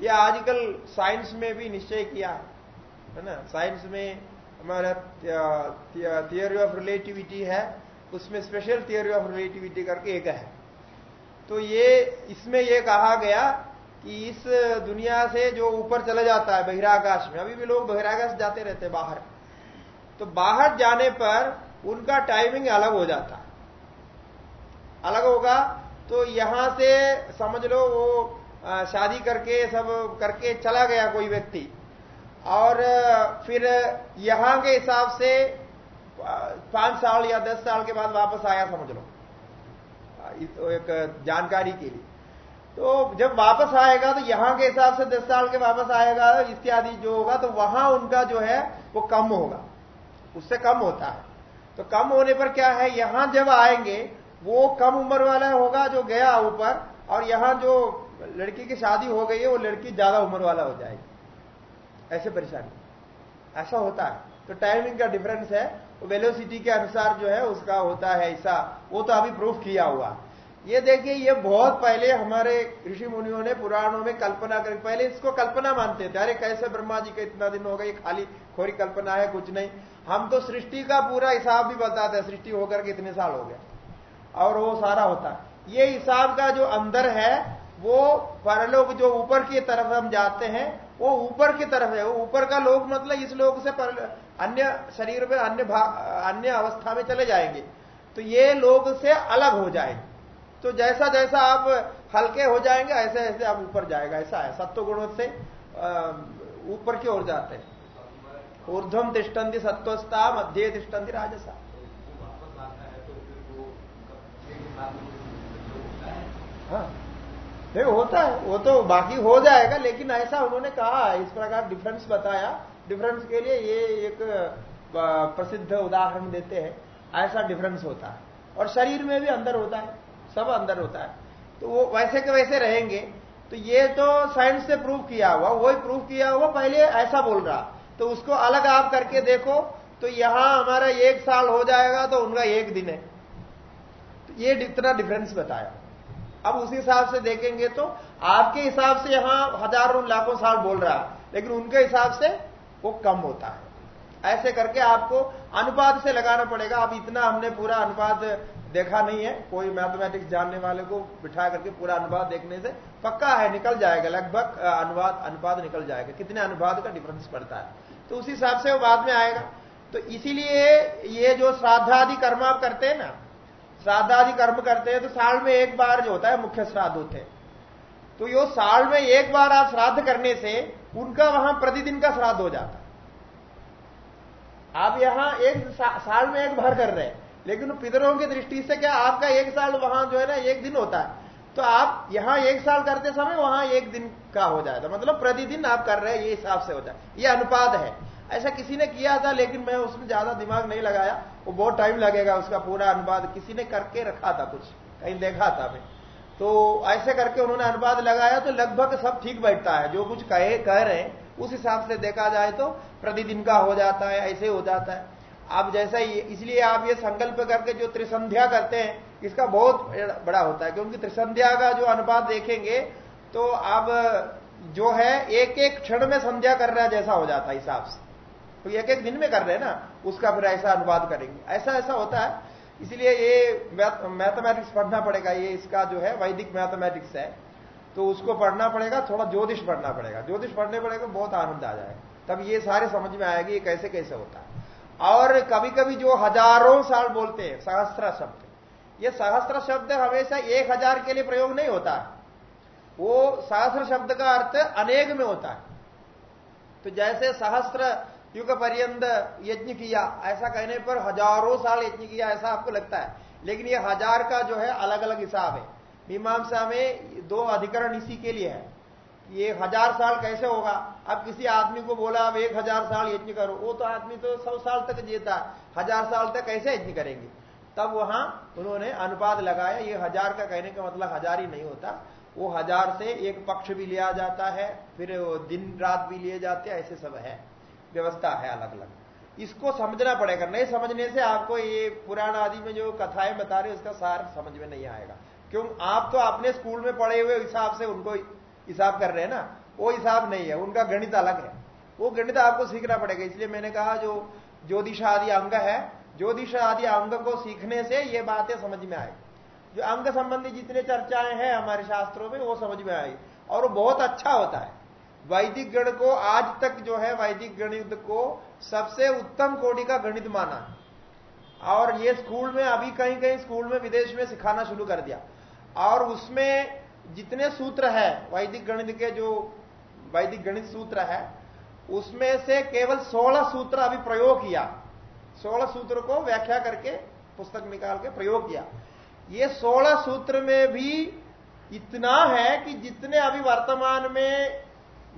ये आजकल साइंस में भी निश्चय किया है है ना? साइंस में हमारा थियोरी ऑफ़ रिलेटिविटी है, उसमें स्पेशल थियोरी ऑफ़ रिलेटिविटी करके एक है। तो ये, इसमें ये कहा गया कि इस दुनिया से जो ऊपर चले जाता है, बहिराकाश में, अभी भी लोग बहिराकाश जाते रहते हैं बाहर। तो बाहर जाने पर उनका टाइमिंग अलग हो जाता। है अलग होगा तो यहाँ से समझ लो वो शादी करके, सब करके चला गया कोई व्यक्ति। और फिर यहाँ के हिसाब से पाँच साल या दस साल के बाद वापस आया, समझ लो। एक जानकारी के लिए। तो जब वापस आएगा तो यहाँ के हिसाब से दस साल के वापस आएगा इत्यादि जो होगा तो वहाँ उनका जो है, वो कम होगा। उससे कम होता है। तो कम होने पर क्या है, यहाँ जब आएँगे, वो कम उम्र वाला होगा जो गया ऊपर, और यहाँ जो लड़की की शादी हो गई है, वो लड़की ज़्यादा उम्र वाला हो जाएगी। ऐसे परेशानी। ऐसा होता है। तो टाइमिंग का डिफरेंस है। वेलोसिटी के अनुसार जो है, उसका होता है ऐसा। वो तो अभी प्रूफ किया हुआ। ये देखिए ये बहुत पहले हमारे ऋषि मुनियों ने पुराणों में कल्पना कर। पहले इसको कल्पना मानते थे। अरे कैसे ब्रह्मा जी का इतना दिन होगा ये खाली खोरी कल्पना है कुछ नहीं। हम तो सृष्टि का पूरा हिसाब भी बताते हैं सृष्टि होकर के इतने साल हो गए। और वो सारा होता है। ये हिसाब का जो अंदर है वो परलोक जो ऊपर की तरफ़ हम जाते हैं वो ऊपर की तरफ़ है। वो ऊपर का लोग मतलब इस लोग से पर, अन्य शरीर में अन्य अन्य अवस्था में चले जाएँगे। तो ये लोग से अलग हो जाएँगे। तो जैसा जैसा आप हल्के हो जाएँगे, ऐसे ऐसे आप ऊपर जाएगा। ऐसा है, सत्व गुणों से ऊपर की ओर जाते हैं। ऊर्धम तिष्टंति सत्वस्था मध्य तिष्टंति राजसा। हाँ। नहीं, होता है, वो तो बाकी हो जाएगा, लेकिन ऐसा उन्होंने कहा, इस प्रकार डिफरेंस बताया। डिफरेंस के लिए ये एक प्रसिद्ध उदाहरण देते हैं। ऐसा डिफरेंस होता है। और शरीर में भी अंदर होता है। सब अंदर होता है। तो वो वैसे के वैसे रहेंगे। तो ये तो साइंस से प्रूव किया हुआ, वही प्रूव किया हुआ, पहले ऐसा बोल रहा। तो उसको अलग आप करके देखो तो यहाँ हमारा एक साल हो जाएगा तो उनका एक दिन है। तो ये इतना डिफरेंस बताया। अब उसी हिसाब से देखेंगे तो आपके हिसाब से यहाँ हज़ारों, लाखों साल बोल रहा, लेकिन उनके हिसाब से वो कम होता है। ऐसे करके आपको अनुपात से लगाना पड़ेगा। अब इतना हमने पूरा अनुपात देखा नहीं है कोई मैथमेटिक्स जानने वाले को बिठा करके पूरा अनुवाद देखने से पक्का है निकल जाएगा लगभग अनुवाद अनुपात निकल जाएगा। कितने अनुवाद का डिफरेंस पड़ता है। तो उस हिसाब से वो बाद में आएगा। तो इसीलिए ये जो श्राद्धादि कर्म आप करते हैं ना श्राद्धादि कर्म करते हैं तो साल में एक बार जो होता है मुख्य श्राद्ध होते हैं। तो यो साल में एक बार आप श्राद्ध करने से उनका वहाँ प्रतिदिन का श्राद्ध हो जाता है। आप यहाँ एक सा, साल में एक बार कर रहे हैं। लेकिन पितरों की दृष्टि से क्या आपका एक साल वहाँ जो है ना, एक दिन होता है? तो आप यहाँ एक साल करते समय वहाँ एक दिन का हो जाएगा मतलब प्रतिदिन आप कर रहे हैं, ये हिसाब से होता है। ये अनुपात है। ऐसा किसी ने किया था, लेकिन मैं उसमें ज़्यादा दिमाग नहीं लगाया। वो बहुत टाइम लगेगा उसका पूरा अनुपात। किसी ने करके रखा था कुछ, कहीं देखा था मैं। तो ऐसे करके उन्होंने अनुपात लगाया तो लगभग सब ठीक बैठता है। जो कुछ कहे, कह रहे हैं, उस हिसाब से देखा जाए तो प्रतिदिन का हो जाता है, ऐसे हो जाता है। आप जैसा इसलिए आप ये संकल्प करके जो त्रिसंध्या करते हैं, इसका बहुत बड़ा होता है, क्योंकि त्रिसंध्या का जो अनुपात देखेंगे तो आप जो है एक एक क्षण में संध्या कर रहा जैसा हो जाता है हिसाब से। तो एक एक दिन में कर रहे हैं ना, उसका फिर ऐसा अनुवाद करेंगे। ऐसा ऐसा होता है। इसलिए ये मैथमेटिक्स पढ़ना पड़ेगा, ये इसका जो है, वैदिक मैथमेटिक्स है। तो उसको पढ़ना पड़ेगा, थोड़ा ज्योतिष पढ़ना पड़ेगा। ज्योतिष पढ़ने पड़ेगा, बहुत आनंद आ जाएगा। तब ये सारे समझ में आएगी, ये कैसे कैसे होता है। और कभी कभी जो हज़ारों साल बोलते हैं, सहस्त्र शब्द। ये सहस्त्र शब्द हमेशा एक हज़ार के लिए प्रयोग नहीं होता। वो सहस्त्र शब्द का अर्थ अनेक में होता है। तो जैसे सहस्त्र युग पर्यंत यज्ञ किया, ऐसा कहने पर हज़ारों साल यज्ञ किया, ऐसा आपको लगता है। लेकिन ये हज़ार का जो है अलग अलग हिसाब है। मीमांसा में दो अधिकरण इसी के लिए है। ये हज़ार साल कैसे होगा? अब किसी आदमी को बोला, अब एक हज़ार साल यज्ञ करो। वो तो आदमी तो सौ साल तक जीता हज़ार साल तक कैसे यज्ञ करेंगे? तब वहाँ उन्होंने अनुपात लगाया। ये हज़ार का कहने का मतलब हज़ार ही नहीं होता। वो हज़ार से एक पक्ष भी लिया जाता है, फिर दिन रात भी लिए जाते हैं, ऐसे सब है। व्यवस्था है अलग अलग इसको समझना पड़ेगा। नहीं समझने से आपको ये पुराण आदि में जो कथाएँ बता रहे उसका सार समझ में नहीं आएगा। क्यों? आप तो अपने स्कूल में पढ़े हुए हिसाब से उनको हिसाब कर रहे हैं ना, वो हिसाब नहीं है, उनका गणित अलग है। वो गणित आपको सीखना पड़ेगा, इसलिए मैंने कहा जो ज्योतिष आदि अंग है, ज्योतिष आदि अंग को सीखने से ये बातें समझ में आए जो अंग संबंधी जितने चर्चाएँ हैं हमारे शास्त्रों में, वो समझ में आई। और वो बहुत अच्छा होता है। वैदिक गण को आज तक जो है, वैदिक गणित को सबसे उत्तम कोटि का गणित माना। और ये स्कूल में, अभी कहीं कहीं स्कूल में, विदेश में सिखाना शुरू कर दिया। और उसमें जितने सूत्र है, वैदिक गणित के जो वैदिक गणित सूत्र है, उसमें से केवल 16 सूत्र अभी प्रयोग किया। 16 सूत्र को व्याख्या करके पुस्तक निकाल के प्रयोग किया। ये 16 सूत्र में भी इतना है कि जितने अभी वर्तमान में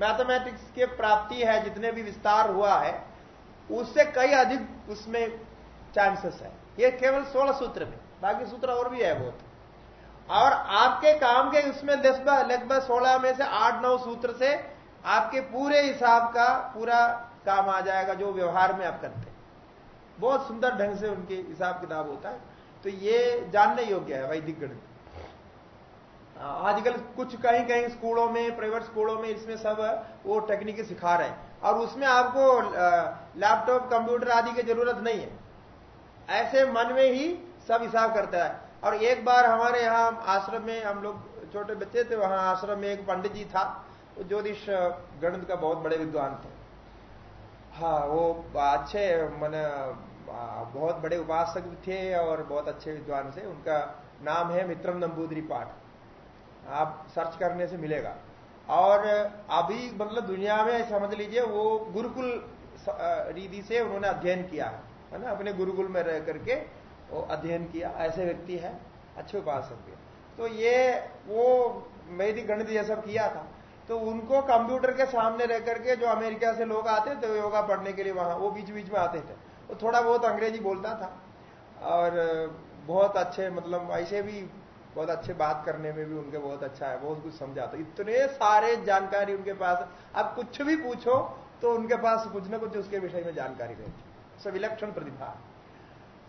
मैथमेटिक्स के प्राप्ति है, जितने भी विस्तार हुआ है, उससे कई अधिक उसमें चांसेस है। ये केवल 16 सूत्र में। बाकी सूत्र और भी है बहुत। और आपके काम के उसमें लगभग लगभग सोलह में से आठ, नौ सूत्र से आपके पूरे हिसाब का पूरा काम आ जाएगा जो व्यवहार में आप करते हैं। बहुत सुंदर ढंग से उनके हिसाब किताब होता है। तो ये जानने योग्य है वैदिक गणित आजकल कुछ कहीं कहीं स्कूलों में प्राइवेट स्कूलों में इसमें सब वो टेक्निक सिखा रहे हैं। और उसमें आपको लैपटॉप कंप्यूटर आदि की ज़रूरत नहीं है। ऐसे मन में ही सब हिसाब करता है। और एक बार हमारे यहाँ आश्रम में हम लोग छोटे बच्चे थे, वहाँ आश्रम में एक पंडित जी था, वो ज्योतिष गणित का बहुत बड़े विद्वान थे। हाँ वो अच्छे, मैंने बहुत बड़े उपासक थे और बहुत अच्छे विद्वान थे। उनका नाम है मित्रम नंबूदरी पाठ। आप सर्च करने से मिलेगा। और अभी मतलब दुनिया में समझ लीजिए, वो गुरुकुल रीति से उन्होंने अध्ययन किया है ना? अपने गुरुकुल में रह करके वो अध्ययन किया, ऐसे व्यक्ति है, अच्छे उपासक भी तो ये, वो मेरी गणित ये सब किया था। तो उनको कंप्यूटर के सामने रह करके जो अमेरिका से लोग आते थे, योगा पढ़ने के लिए वहाँ, वो बीच बीच में आते थे। वो थोड़ा बहुत अंग्रेज़ी बोलता था। और बहुत अच्छे मतलब ऐसे भी बहुत अच्छे बात करने में भी उनके बहुत अच्छा है, बहुत कुछ समझा तो इतने सारे जानकारी उनके पास। अब कुछ भी पूछो तो उनके पास कुछ ना कुछ उसके विषय में जानकारी रहती सब विलक्षण प्रतिभा।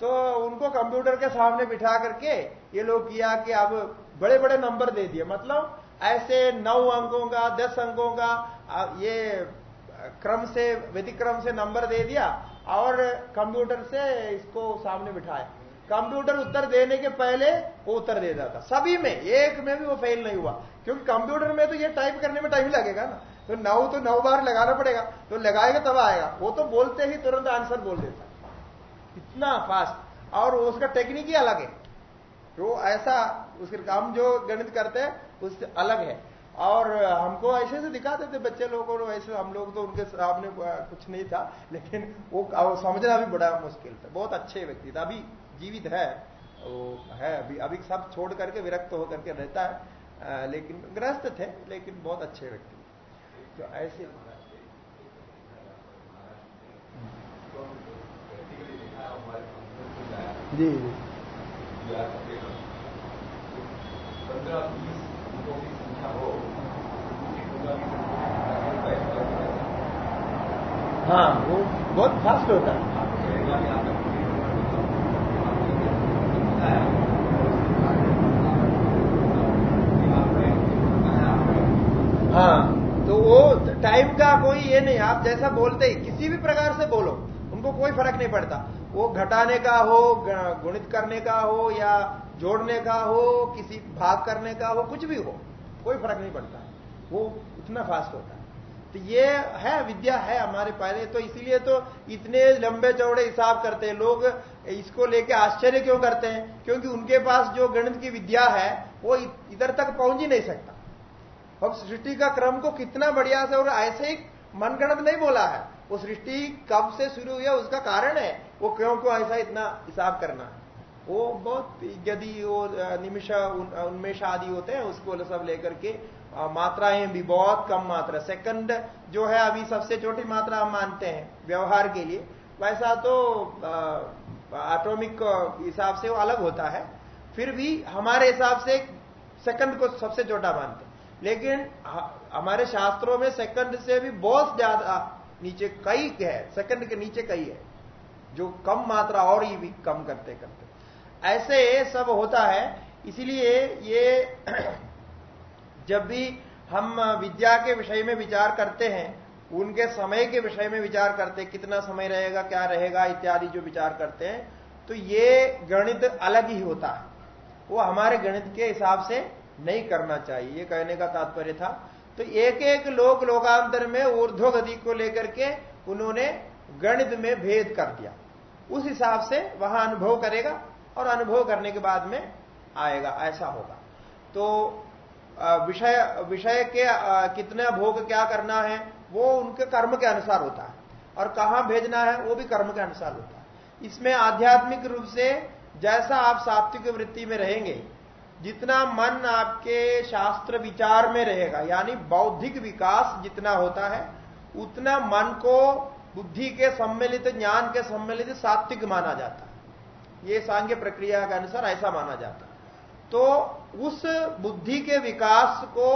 तो उनको कंप्यूटर के सामने बिठा करके ये लोग किया कि अब बड़े बड़े नंबर दे दिए। मतलब ऐसे नौ अंकों का, दस अंकों का ये क्रम से, व्यतिक्रम से नंबर दे दिया और कंप्यूटर से इसको सामने बिठाया। कंप्यूटर उत्तर देने के पहले वो उत्तर दे देता सभी में, एक में भी वो फेल नहीं हुआ। क्योंकि कंप्यूटर में तो ये टाइप करने में टाइम लगेगा ना। तो नौ तो नौ बार लगाना पड़ेगा। तो लगाएगा तब आएगा। वो तो बोलते ही तुरंत आंसर बोल देता। इतना फास्ट और उसका टेक्निक ही अलग है। वो ऐसा, उसके काम जो गणित करते हैं, उससे अलग है। और हमको ऐसे से दिखाते थे बच्चे लोगों को वैसे हम लोग तो उनके सामने कुछ नहीं था, *laughs* लेकिन वो समझना भी बड़ा मुश्किल था। बहुत अच्छे व्यक्ति था। अभी जीवित है। वो है अभी अभी सब छोड़ करके विरक्त होकर के रहता है। लेकिन ग्रस्त थे, लेकिन बहुत अच्छे व्यक्ति तो ऐसे जी हाँ वो बहुत फास्ट होता है। हाँ तो वो टाइम का कोई ये नहीं, आप जैसा बोलते ही, किसी भी प्रकार से बोलो। उनको कोई फ़र्क नहीं पड़ता। वो घटाने का हो गुणित करने का हो, या जोड़ने का हो, किसी भाग करने का हो, कुछ भी हो, कोई फ़र्क नहीं पड़ता। वो इतना फास्ट होता है। तो ये है, विद्या है हमारे पहले। तो इसीलिए तो इतने लंबे चौड़े हिसाब करते हैं लोग। इसको लेके आश्चर्य क्यों करते हैं? क्योंकि उनके पास जो गणित की विद्या है, वो इधर तक पहुँच ही नहीं सकता। अब सृष्टि का क्रम को कितना बढ़िया से और ऐसे ही मनगणत नहीं बोला है। वो सृष्टि कब से शुरू हुई है, उसका कारण है। वो क्यों क्यों ऐसा इतना हिसाब करना। वो बहुत यदि वो निमिष उन्मेष आदि होते हैं, उसको सब लेकर के मात्राएँ भी बहुत कम मात्रा। सेकंड जो है, अभी सबसे छोटी मात्रा हम मानते हैं, व्यवहार के लिए। वैसा तो एटॉमिक हिसाब से वो अलग होता है। फिर भी हमारे हिसाब से सेकंड को सबसे छोटा मानते हैं। लेकिन हमारे शास्त्रों में सेकंड से भी बहुत ज़्यादा नीचे कई है सेकंड के नीचे कई है, जो कम मात्रा और ही भी कम करते करते। ऐसे सब होता है, इसीलिए ये *clears throat* जब भी हम विद्या के विषय में विचार करते हैं, उनके समय के विषय में विचार करते हैं, कितना समय रहेगा, क्या रहेगा, इत्यादि जो विचार करते हैं तो ये गणित अलग ही होता है। वो हमारे गणित के हिसाब से नहीं करना चाहिए, ये कहने का तात्पर्य था। तो एक एक लोक लोकांतर में ऊर्ध्व गति को लेकर के उन्होंने गणित में भेद कर दिया। उस हिसाब से वहाँ अनुभव करेगा और अनुभव करने के बाद में आएगा, ऐसा होगा। तो विषय विषय के कितना भोग क्या करना है, वो उनके कर्म के अनुसार होता है। और कहाँ भेजना है, वो भी कर्म के अनुसार होता है। इसमें आध्यात्मिक रूप से जैसा आप सात्विक वृत्ति में रहेंगे जितना मन आपके शास्त्र विचार में रहेगा, यानी बौद्धिक विकास जितना होता है, उतना मन को बुद्धि के सम्मिलित, ज्ञान के सम्मिलित सात्विक माना जाता है। ये सांघ्य प्रक्रिया के अनुसार ऐसा माना जाता है। तो उस बुद्धि के विकास को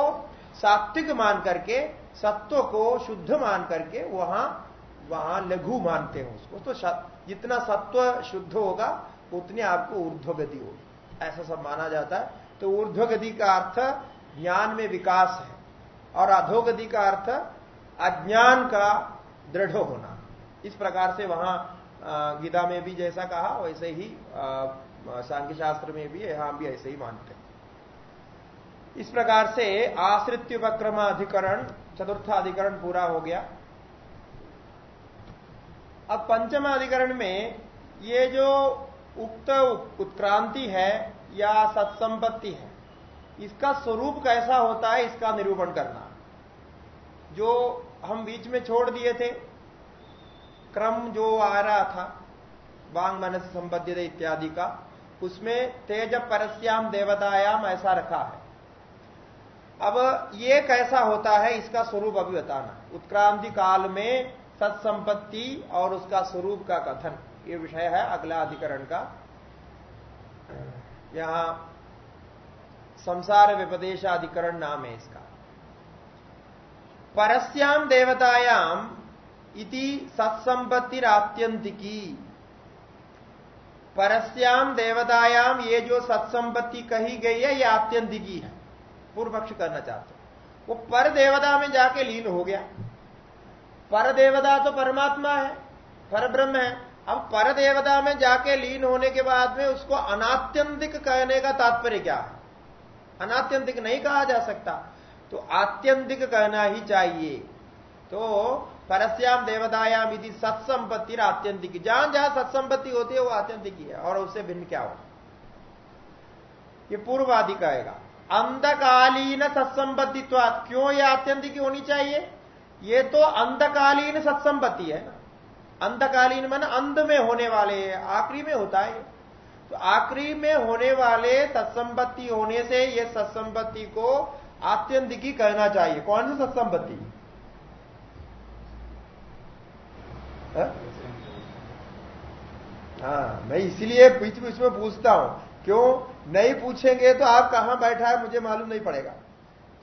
सात्विक मान करके, सत्व को शुद्ध मान करके वहाँ वहाँ लघु मानते हैं उसको। तो जितना सत्व शुद्ध होगा, उतनी आपको ऊर्ध्वगति होगी। ऐसा सब माना जाता है तो ऊर्ध्वगति का अर्थ ज्ञान में विकास है और अधोगति का अर्थ अज्ञान का दृढ़ होना। इस प्रकार से वहाँ गीता में भी जैसा कहा, वैसे ही सांख्य शास्त्र में भी, यहाँ भी ऐसे ही मानते हैं। इस प्रकार से आश्रित चतुर्थ अधिकरण पूरा हो गया। अब पंचम अधिकरण में ये जो उक्त उत्क्रांति है या सत्संपत्ति है। इसका स्वरूप कैसा होता है, इसका निरूपण करना। जो हम बीच में छोड़ दिए थे, क्रम जो आ रहा था, वांग मनस संबद्ध इत्यादि का, उसमें तेज परस्याम देवतायाम ऐसा रखा है। अब ये कैसा होता है, इसका स्वरूप अभी बताना। उत्क्रांति काल में सत्संपत्ति और उसका स्वरूप का कथन। ये विषय है अगला अधिकरण का। यहाँ संसार विपदेश अधिकरण नाम है इसका। परस्याम देवतायाम इति सत्संपत्ति सत्संपत्तिरात्यंतिकी। परस्याम देवतायाम ये जो सत्संपत्ति कही गई है, ये आत्यंतिकी है। पूर्व पक्ष करना चाहते वो पर देवता में जाके लीन हो गया। पर देवता तो परमात्मा है, पर ब्रह्म है। अब पर देवता में जाके लीन होने के बाद में उसको अनात्यंतिक कहने का तात्पर्य क्या है? अनात्यंतिक नहीं कहा जा सकता। तो आत्यंतिक कहना ही चाहिए। तो परस्याम देवतायाम यदि सत्संपत्ति आत्यंतिक। जहाँ जहाँ सत्संपत्ति होती है, वो आत्यंतिक है और उससे भिन्न क्या हो ये पूर्वादि कहेगा, अंधकालीन सत्संपत्तित्व क्यों ये आत्यंतिक होनी चाहिए? ये तो अंधकालीन सत्संपत्ति है ना। अंधकालीन मन अंध में होने वाले आखिरी में होता है। तो आखिरी में होने वाले सत्संपत्ति होने से यह सत्संपत्ति को आत्यंतिकी कहना चाहिए। कौन सी सत्संपत्ति हाँ, हाँ मैं इसीलिए बीच बीच में पूछता हूँ। क्यों? नहीं पूछेंगे तो आप कहाँ बैठा है मुझे मालूम नहीं पड़ेगा।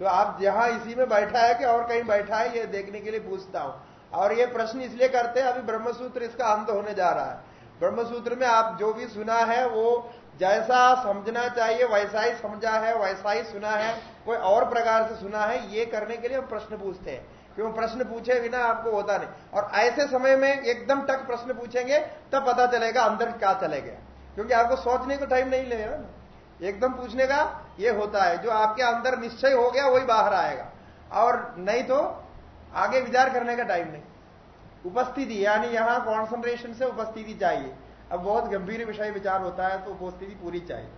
तो आप जहाँ इसी में बैठा है कि और कहीं बैठा है ये देखने के लिए पूछता हूँ। और ये प्रश्न इसलिए करते हैं, अभी ब्रह्मसूत्र इसका अंत होने जा रहा है। ब्रह्मसूत्र में आप जो भी सुना है, वो जैसा समझना चाहिए, वैसा ही समझा है, वैसा ही सुना है, कोई और प्रकार से सुना है, ये करने के लिए हम प्रश्न पूछते हैं। क्यों? प्रश्न पूछे बिना आपको होता नहीं। और ऐसे समय में एकदम तक प्रश्न पूछेंगे, तब पता चलेगा अंदर क्या चले गया क्योंकि आपको सोचने को टाइम नहीं लगेगा ना। एकदम पूछने का ये होता है, जो आपके अंदर निश्चय हो गया, वही बाहर आएगा। और नहीं तो आगे विचार करने का टाइम नहीं। उपस्थिति, यानी यहाँ कॉन्सेंट्रेशन से उपस्थिति चाहिए। अब बहुत गंभीर विषय विचार होता है तो उपस्थिति पूरी चाहिए।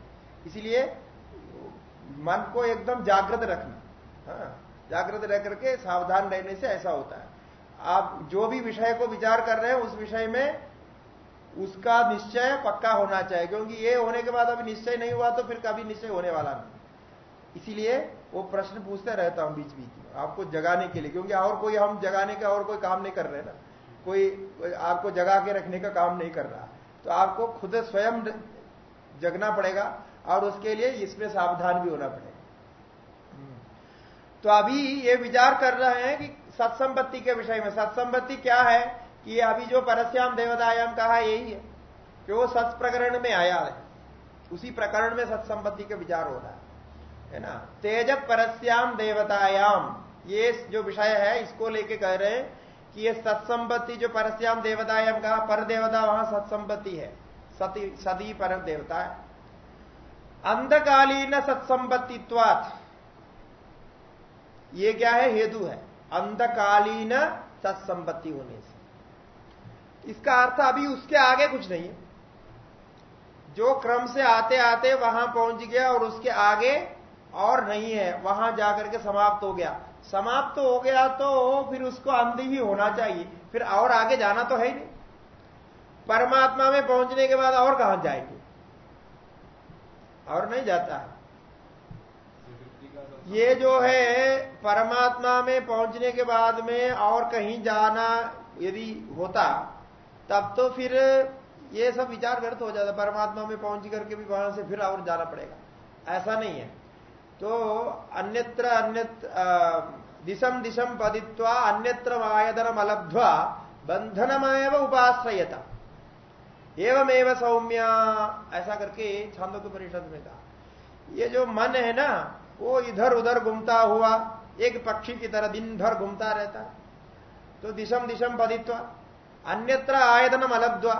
इसीलिए मन को एकदम जागृत रखना। हाँ जागृत रह करके सावधान रहने से ऐसा होता है। आप जो भी विषय को विचार कर रहे हैं, उस विषय में उसका निश्चय पक्का होना चाहिए, क्योंकि ये होने के बाद अभी निश्चय नहीं हुआ तो फिर कभी निश्चय होने वाला नहीं। इसीलिए वो प्रश्न पूछते रहता हूँ बीच बीच आपको जगाने के लिए, क्योंकि और कोई हम जगाने का और कोई काम नहीं कर रहे ना। कोई आपको जगा के रखने का काम नहीं कर रहा। तो आपको खुद स्वयं जगना पड़ेगा और उसके लिए इसमें सावधान भी होना पड़ेगा। तो अभी ये विचार कर रहे हैं कि सत्संपत्ति के विषय में, सत्संपत्ति क्या है कि अभी जो परस्याम देवतायाम कहा, यही है। कि वो सत्स प्रकरण में आया है। उसी प्रकरण में सत्संपत्ति का विचार हो रहा है। है ना? तेज परस्याम देवतायाम ये जो विषय है, इसको लेके कह रहे हैं कि ये सत्संपत्ति जो परस्याम देवतायाम कहा पर देवता वहाँ सत्संपत्ति है। सती, सदी पर देवता है। अंधकालीन सत्संपत्तित्वात ये क्या है? हेतु है। अंधकालीन सत्संपत्ति होने से। इसका अर्थ अभी उसके आगे कुछ नहीं है। जो क्रम से आते आते वहाँ पहुँच गया और उसके आगे और नहीं है, वहाँ जाकर के समाप्त हो गया। समाप्त हो गया तो फिर उसको अंधी ही होना चाहिए। फिर और आगे जाना तो है ही नहीं। परमात्मा में पहुँचने के बाद और कहाँ जाएँगे? और नहीं जाता। है ये जो है, परमात्मा में पहुँचने के बाद में और कहीं जाना यदि होता, तब तो फिर ये सब विचार व्यर्थ हो जाता। परमात्मा में पहुँच करके भी वहाँ से फिर और जाना पड़ेगा। ऐसा नहीं है। तो अन्यत्र अन्य दिशम दिशम पदित्वा अन्यत्र आयतनम अलब्ध्वा बंधनमेव उपाश्रयता। एवमेव सौम्या, ऐसा करके छांदो के परिषद में कहा। ये जो मन है ना, वो इधर उधर घूमता हुआ, एक पक्षी की तरह दिन भर घूमता रहता। तो दिशम दिशम पदित्वा अन्यत्र आयतनम अलब्ध्वा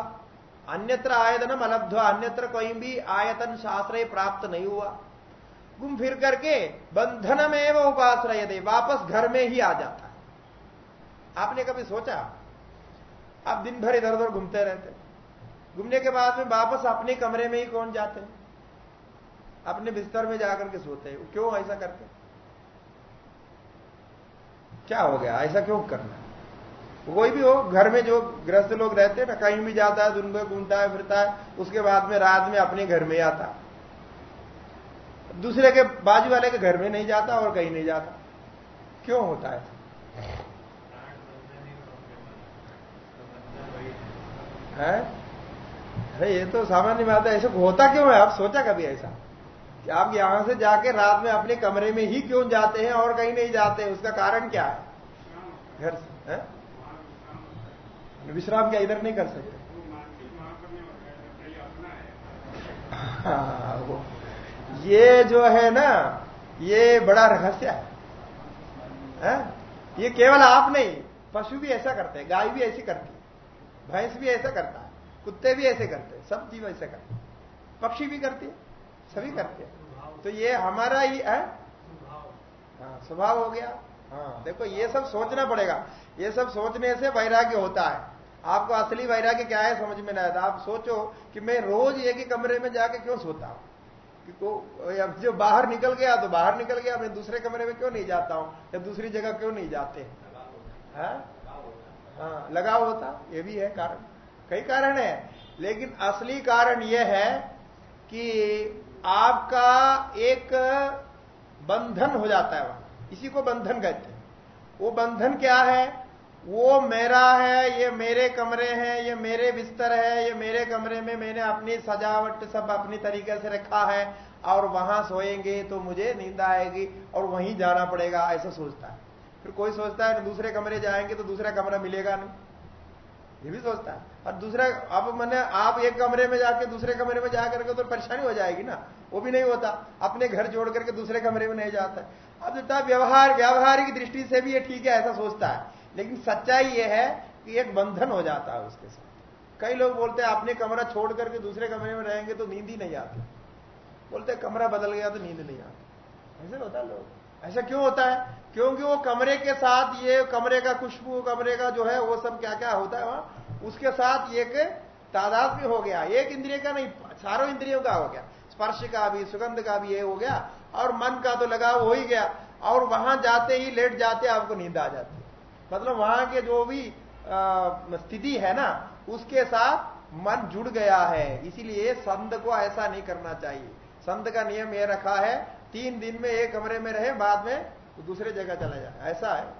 अन्यत्र आयतनम अलब्ध्वा अन्यत्र कोई भी आयतन शास्त्र प्राप्त नहीं हुआ। घूम फिर करके बंधन में वो उपाश्रय दे वापस घर में ही आ जाता है। आपने कभी सोचा? आप दिन भर इधर उधर घूमते रहते। घूमने के बाद में वापस अपने कमरे में ही कौन जाते? अपने बिस्तर में जाकर के सोते। हैं क्यों ऐसा करते? क्या हो गया? ऐसा क्यों करना? कोई भी हो, घर में जो ग्रस्त लोग रहते हैं ना कहीं भी जाता है दिन घूमता है, फिरता है, उसके बाद में रात में अपने घर में आता है। दूसरे के बाजू वाले के घर में नहीं जाता और कहीं नहीं जाता। क्यों होता है? अरे ये तो सामान्य बात है, ऐसा होता क्यों है? आप सोचा कभी ऐसा? कि आप यहाँ से जाके रात में अपने कमरे में ही क्यों जाते हैं और कहीं नहीं जाते? हैं उसका कारण क्या है? घर से, है? विश्राम क्या इधर नहीं कर सकते? *laughs* हाँ वो ये जो है ना ये बड़ा रहस्य है, है? ये केवल आप नहीं पशु भी ऐसा करते हैं गाय भी ऐसी करती है भैंस भी ऐसा करता है कुत्ते भी ऐसे करते हैं सब जीव ऐसे करते हैं। पक्षी भी करते हैं सभी करते हैं। तो ये हमारा ही है? हाँ स्वभाव हो गया। हाँ देखो ये सब सोचना पड़ेगा। ये सब सोचने से वैराग्य होता है। आपको असली वैराग्य क्या है समझ में नहीं आता। आप सोचो कि मैं रोज एक ही कमरे में जाके क्यों सोता हूँ? को जो बाहर निकल गया तो बाहर निकल गया, मैं दूसरे कमरे में क्यों नहीं जाता हूँ? या दूसरी जगह क्यों नहीं जाते? हाँ? हाँ लगाव होता, ये भी है कारण। कई कारण है। लेकिन असली कारण यह है कि आपका एक बंधन हो जाता है वहाँ। इसी को बंधन कहते हैं। वो बंधन क्या है? वो मेरा है, ये मेरे कमरे हैं, ये मेरे बिस्तर है, ये मेरे कमरे में मैंने अपनी सजावट सब अपनी तरीके से रखा है और वहाँ सोएँगे तो मुझे नींद आएगी और वहीं जाना पड़ेगा, ऐसा सोचता है। फिर कोई सोचता है, दूसरे कमरे जाएँगे तो दूसरा कमरा मिलेगा नहीं। ये भी सोचता है। और दूसरा, अब मैंने आप एक कमरे में जाके दूसरे कमरे में जाकर के तो परेशानी हो जाएगी ना, वो भी नहीं होता। अपने घर जोड़ करके दूसरे कमरे में नहीं जाता। अब देता व्यवहार व्यावहारिक दृष्टि से भी ये ठीक है, ऐसा सोचता है। लेकिन सच्चाई यह है कि एक बंधन हो जाता है उसके साथ। कई लोग बोलते हैं अपने कमरा छोड़ करके दूसरे कमरे में रहेंगे तो नींद ही नहीं आती। बोलते कमरा बदल गया तो नींद नहीं आती। ऐसे होता लोग। ऐसा क्यों होता है? क्योंकि वो कमरे के साथ ये कमरे का खुशबू, कमरे का जो है, वो सब क्या क्या होता है वहाँ? उसके साथ एक तादाद भी हो गया। एक इंद्रिय का नहीं, चारों इंद्रियों का हो गया। स्पर्श का भी, सुगंध का भी ये हो गया। और मन का तो लगाव हो ही गया। और वहाँ जाते ही लेट जाते आपको नींद आ जाती मतलब वहाँ के जो भी स्थिति है ना, उसके साथ मन जुड़ गया है। इसीलिए संत को ऐसा नहीं करना चाहिए। संत का नियम यह रखा है, तीन दिन में एक कमरे में रहे, बाद में दूसरे जगह चला जाए। ऐसा है।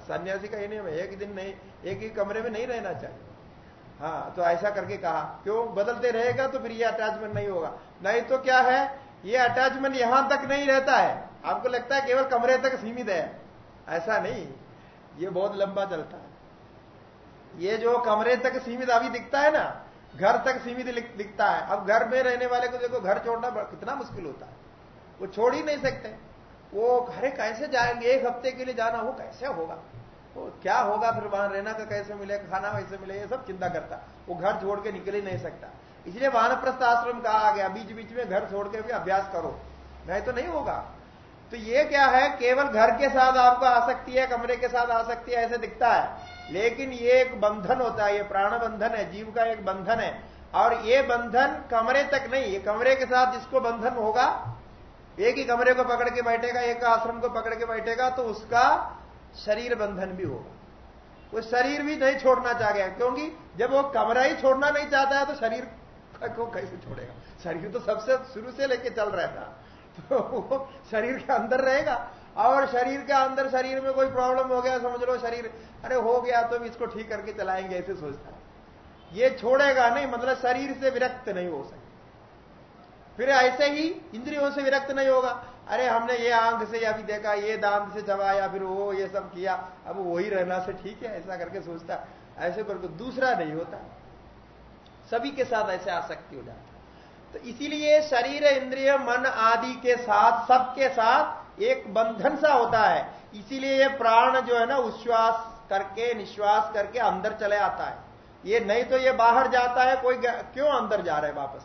सन्यासी का ही नियम है, एक दिन नहीं, एक ही कमरे में नहीं रहना चाहिए। हाँ तो ऐसा करके कहा। क्यों? बदलते रहेगा तो फिर ये अटैचमेंट नहीं होगा। नहीं तो क्या है? ये अटैचमेंट यहाँ तक नहीं रहता है। आपको लगता है केवल कमरे तक सीमित है। ऐसा नहीं। ये बहुत लंबा चलता है। ये जो कमरे तक सीमित अभी दिखता है ना, घर तक सीमित दिखता है। अब घर में रहने वाले को देखो, घर छोड़ना कितना मुश्किल होता है। वो छोड़ ही नहीं सकते। वो घरे कैसे जाएँगे? एक हफ़्ते के लिए जाना, वो कैसे होगा? वो क्या होगा फिर वहाँ रहना का कैसे मिलेगा खाना वैसे मिले, ये सब चिंता करता। वो घर छोड़ के निकल ही नहीं सकता। इसलिए वानप्रस्थ आश्रम कहा गया बीच बीच में घर छोड़ के भी अभ्यास करो। नहीं तो नहीं होगा। तो ये क्या है? केवल घर के साथ आपको आ सकती है, कमरे के साथ आ सकती है, ऐसे दिखता है। लेकिन ये एक बंधन होता है, ये प्राण बंधन है, जीव का एक बंधन है। और ये बंधन कमरे तक नहीं, ये कमरे के साथ जिसको बंधन होगा, एक ही कमरे को पकड़ के बैठेगा, एक आश्रम को पकड़ के बैठेगा तो उसका शरीर बंधन भी होगा। वो शरीर भी नहीं छोड़ना चाह गया क्योंकि जब वो कमरा ही छोड़ना नहीं चाहता है तो शरीर को कैसे छोड़ेगा? शरीर तो सबसे शुरू से लेके चल रहा था तो वो शरीर के अंदर रहेगा। और शरीर के अंदर शरीर में कोई प्रॉब्लम हो गया, समझ लो शरीर, अरे हो गया तो भी इसको ठीक करके चलाएँगे, ऐसे सोचता है। ये छोड़ेगा नहीं मतलब शरीर से विरक्त नहीं हो सकता। फिर ऐसे ही इंद्रियों से विरक्त नहीं होगा। अरे हमने ये आँख से या अभी देखा, ये दांत से चबाया फिर वो, ये सब किया, अब वही रहना से ठीक है, ऐसा करके सोचता। ऐसे करके दूसरा नहीं होता। सभी के साथ ऐसे आसक्ति हो जाती तो इसीलिए शरीर, इंद्रिय, मन आदि के साथ सबके साथ एक बंधन सा होता है। इसीलिए ये प्राण जो है ना, उश्वास करके, निश्वास करके अंदर चले आता है। ये नहीं तो ये बाहर जाता है, कोई क्यों अंदर जा रहा वापस?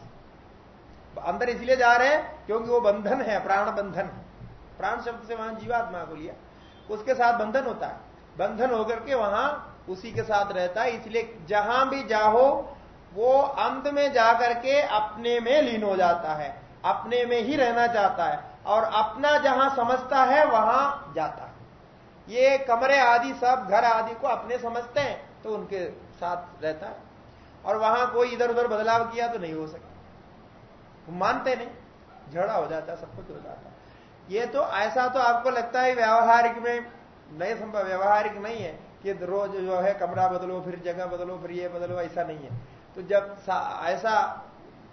अंदर इसलिए जा रहे हैं क्योंकि वो बंधन है, प्राण बंधन है। प्राण शब्द से वहाँ जीवात्मा को लिया। उसके साथ बंधन होता है। बंधन होकर के वहाँ उसी के साथ रहता है। इसलिए जहाँ भी जाहो वो अंत में जाकर के अपने में लीन हो जाता है, अपने में ही रहना चाहता है और अपना जहाँ समझता है वहाँ जाता है। ये कमरे आदि सब, घर आदि को अपने समझते हैं तो उनके साथ रहता है। और वहाँ कोई इधर उधर बदलाव किया तो नहीं हो सकता। मानते नहीं, झगड़ा हो जाता, सब कुछ हो जाता ये तो ऐसा तो आपको लगता है व्यावहारिक में नहीं संभव, व्यवहारिक नहीं है कि रोज जो है कमरा बदलो, फिर जगह बदलो, फिर ये बदलो, ऐसा नहीं है। तो जब ऐसा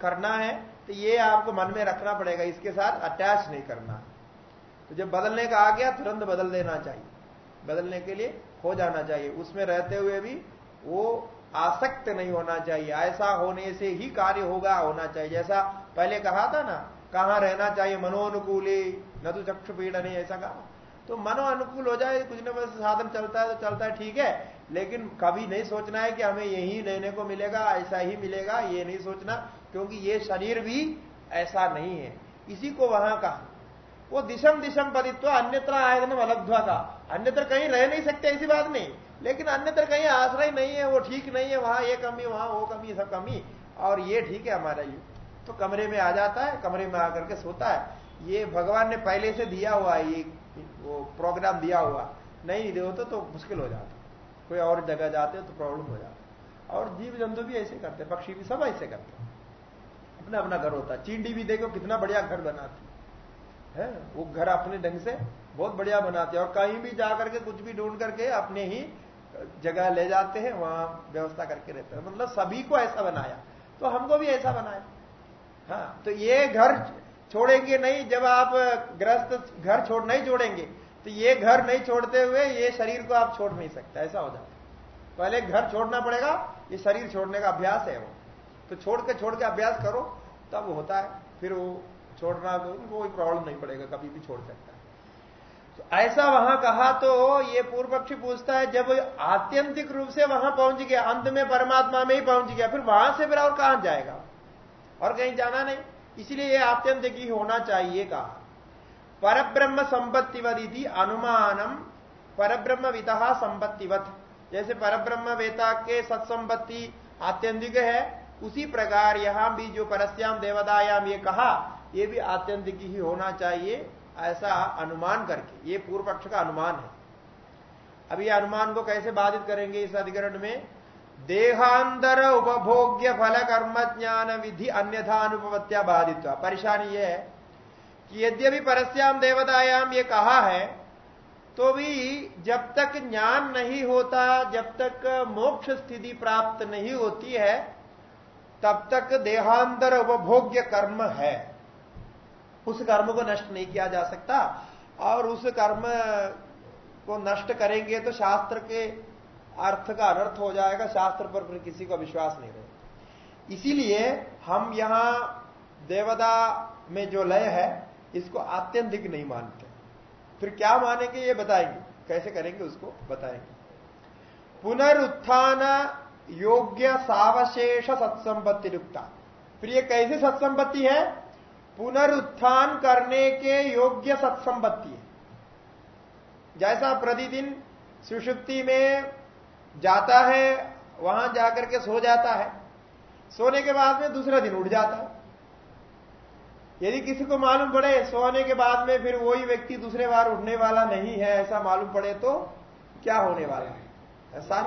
करना है तो ये आपको मन में रखना पड़ेगा, इसके साथ अटैच नहीं करना। तो जब बदलने का आ गया, तुरंत बदल देना चाहिए। बदलने के लिए हो जाना चाहिए। उसमें रहते हुए भी वो आसक्त नहीं होना चाहिए। ऐसा होने से ही कार्य होगा, होना चाहिए। जैसा पहले कहा था ना, कहाँ रहना चाहिए? मनोनुकूली, न तो चक्षु पीड़ा नहीं ऐसा कहा। तो मनो अनुकूल हो जाए, कुछ न कुछ साधन चलता है तो चलता है, ठीक है। लेकिन कभी नहीं सोचना है कि हमें यही रहने को मिलेगा ऐसा ही मिलेगा ये नहीं सोचना क्योंकि ये शरीर भी ऐसा नहीं है। इसी को वहाँ कहा। वो दिशम दिशम पदित्व अन्यत्र आयतन अलध्वा था। अन्यत्र कहीं रह नहीं सकते ऐसी बात नहीं। लेकिन अन्यत्र कहीं आश्रय नहीं है वो ठीक नहीं है वहाँ ये कमी वहाँ वो कमी सब कमी और ये ठीक है हमारा ये। तो कमरे में आ जाता है कमरे में आकर के सोता है। ये भगवान ने पहले से दिया हुआ है ये वो प्रोग्राम दिया हुआ। नहीं दे तो, तो मुश्किल हो जाता कोई और जगह जाते तो प्रॉब्लम हो जाता और जीव जंतु भी ऐसे करते पक्षी भी सब ऐसे करते अपना अपना घर होता है। चींडी भी देखो कितना बढ़िया घर बनाती है? वो घर अपने ढंग से बहुत बढ़िया बनाते हैं। और कहीं भी जाकर के कुछ भी ढूंढ करके अपने ही जगह ले जाते हैं, वहाँ व्यवस्था करके रहते हैं। मतलब सभी को ऐसा बनाया। तो हमको भी ऐसा बनाया। हाँ तो ये घर छोड़ेंगे नहीं। जब आप ग्रस्त घर छोड़, नहीं छोड़ेंगे तो ये घर नहीं छोड़ते हुए ये शरीर को आप छोड़ नहीं सकते, ऐसा हो जाता पहले घर छोड़ना पड़ेगा, ये शरीर छोड़ने का अभ्यास है वो। तो छोड़ के छोड़ के अभ्यास करो, तब होता है, फिर वो छोड़ना तो कोई प्रॉब्लम नहीं पड़ेगा, कभी भी छोड़ सकता है। तो ऐसा वहाँ कहा तो ये पूर्व पक्षी पूछता है, जब आत्यंतिक रूप से वहाँ पहुँच गया, अंत में परमात्मा में ही पहुँच गया, फिर वहाँ से फिर और कहाँ जाएगा? और कहीं जाना नहीं। इसलिए ये आत्यंतिक ही होना चाहिए कहा। परब्रह्म संपत्तिवद अनुमानम। परब्रह्म विता संपत्तिवत। जैसे परब्रह्म वेता के सत्संपत्ति आत्यंतिक है, उसी प्रकार यहाँ भी जो परस्याम देवदायाम ये कहा, ये भी आत्यंतिक ही होना चाहिए, ऐसा अनुमान करके। ये पूर्व पक्ष का अनुमान है। अब ये अनुमान को कैसे बाधित करेंगे इस अधिकरण में? देहांतर उपभोग्य फल कर्म ज्ञान विधि अन्यथा अनुपत्या बाधित परेशानी यह है कि यद्यपि परस्याम देवतायाम ये कहा है तो भी जब तक ज्ञान नहीं होता, जब तक मोक्ष स्थिति प्राप्त नहीं होती है, तब तक देहांतर उपभोग्य कर्म है। उस कर्म को नष्ट नहीं किया जा सकता, और उस कर्म को नष्ट करेंगे तो शास्त्र के अर्थ का अनर्थ हो जाएगा, शास्त्र पर फिर किसी को विश्वास नहीं रहेगा। इसीलिए हम यहाँ देवदा में जो लय है इसको आत्यंतिक नहीं मानते। फिर क्या मानेंगे ये बताएँगे। कैसे करेंगे उसको बताएँगे। पुनरुत्थान योग्य सावशेष सत्संपत्ति रुकता फिर ये कैसे सत्संपत्ति है? पुनरुत्थान करने के योग्य सत्संपत्ति है। जैसा प्रतिदिन सुषुप्ति में जाता है, वहाँ जाकर के सो जाता है। सोने के बाद में दूसरा दिन उठ जाता है। यदि किसी को मालूम पड़े सोने के बाद में फिर वही व्यक्ति दूसरे बार उठने वाला नहीं है ऐसा मालूम पड़े तो क्या होने वाला है? ऐसा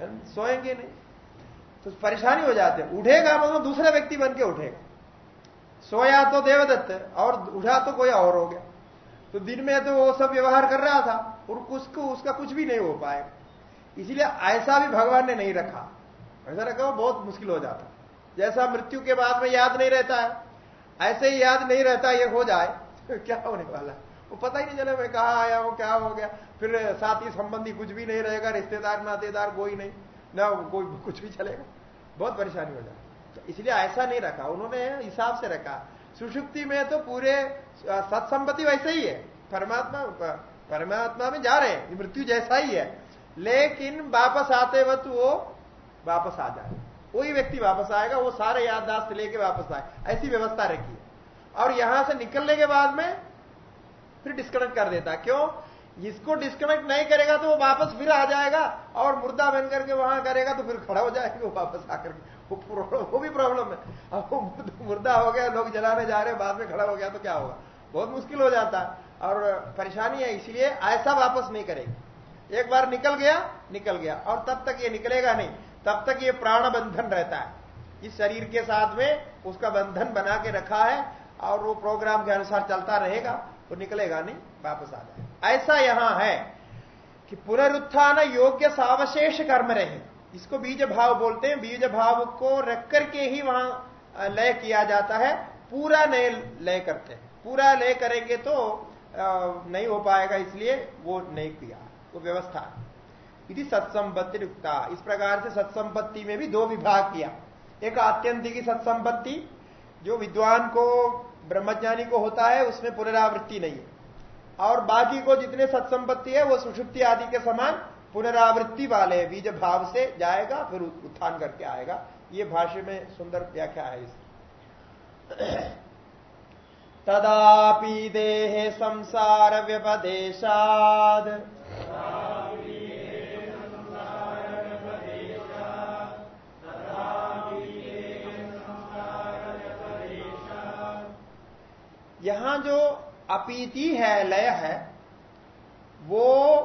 नहीं। सोएँगे नहीं। तो परेशानी हो जाती है। उठेगा मतलब दूसरा व्यक्ति बन के उठेगा। सोया तो देवदत्त और उठा तो कोई और हो गया। तो दिन में तो वो सब व्यवहार कर रहा था और उसको उसका कुछ भी नहीं हो पाएगा इसलिए ऐसा भी भगवान ने नहीं रखा। ऐसा रखा वो बहुत मुश्किल हो जाता। जैसा मृत्यु के बाद में याद नहीं रहता है। ऐसे ही याद नहीं रहता, ये हो जाए। *laughs* क्या होने वाला? वो पता ही नहीं चला, मैं कहा आया हूँ, क्या हो गया। फिर साथी, संबंधी कुछ भी नहीं रहेगा, रिश्तेदार, नातेदार, कोई नहीं। ना कोई *laughs* कुछ भी चलेगा। बहुत परेशानी हो जाए तो इसलिए ऐसा नहीं रखा। उन्होंने हिसाब से रखा। सुषुप्ति में तो पूरे सत्संपत्ति वैसे ही है। परमात्मा परमात्मा में जा रहे हैं। मृत्यु जैसा ही है। लेकिन वापस आते वक्त वो वापस आ जाए वही व्यक्ति वापस आएगा वो सारे याददाश्त लेके वापस आए। ऐसी व्यवस्था रखी है। और यहाँ से निकलने के बाद में फिर डिस्कनेक्ट कर देता। क्यों? इसको डिस्कनेक्ट नहीं करेगा तो वो वापस फिर आ जाएगा और मुर्दा बन करके वहाँ करेगा तो फिर खड़ा हो जाएगा वो वापस आकर के। वो, वो भी प्रॉब्लम है। अब वो मुर्दा हो गया लोग जलाने जा रहे हैं बाद में खड़ा हो गया तो क्या होगा? बहुत मुश्किल हो जाता। है और परेशानी है इसलिए ऐसा वापस नहीं करेगी। एक बार निकल गया निकल गया। और तब तक ये निकलेगा नहीं। तब तक ये प्राण बंधन रहता है। इस शरीर के साथ में उसका बंधन बना के रखा है और वो प्रोग्राम के अनुसार चलता रहेगा तो निकलेगा नहीं, वापस आ जाए ऐसा यहाँ है कि पुनरुत्थान योग्य सावशेष कर्म रहे। इसको बीज भाव बोलते हैं। बीज भाव को रख करके ही वहाँ लय किया जाता है। पूरा नए लय करते हैं। पूरा लय करेंगे तो नहीं हो पाएगा, इसलिए वो नहीं किया। वो व्यवस्था यदि सत्संपत्ति रुकता इस प्रकार से सत्संपत्ति में भी दो विभाग किया। एक आत्यंतिक सत्संपत्ति, जो विद्वान को, ब्रह्मज्ञानी को होता है, उसमें पुनरावृत्ति नहीं है। और बाकी को जितने सत्संपत्ति है, वो सुषुप्ति आदि के समान पुनरावृत्ति वाले बीज भाव से जाएगा, फिर उत्थान करके आएगा। ये भाष्य में सुंदर व्याख्या है इस। *clears throat* तदापि देहे संसार व्यपदेशाद। यहाँ जो अपीति है, लय है, वो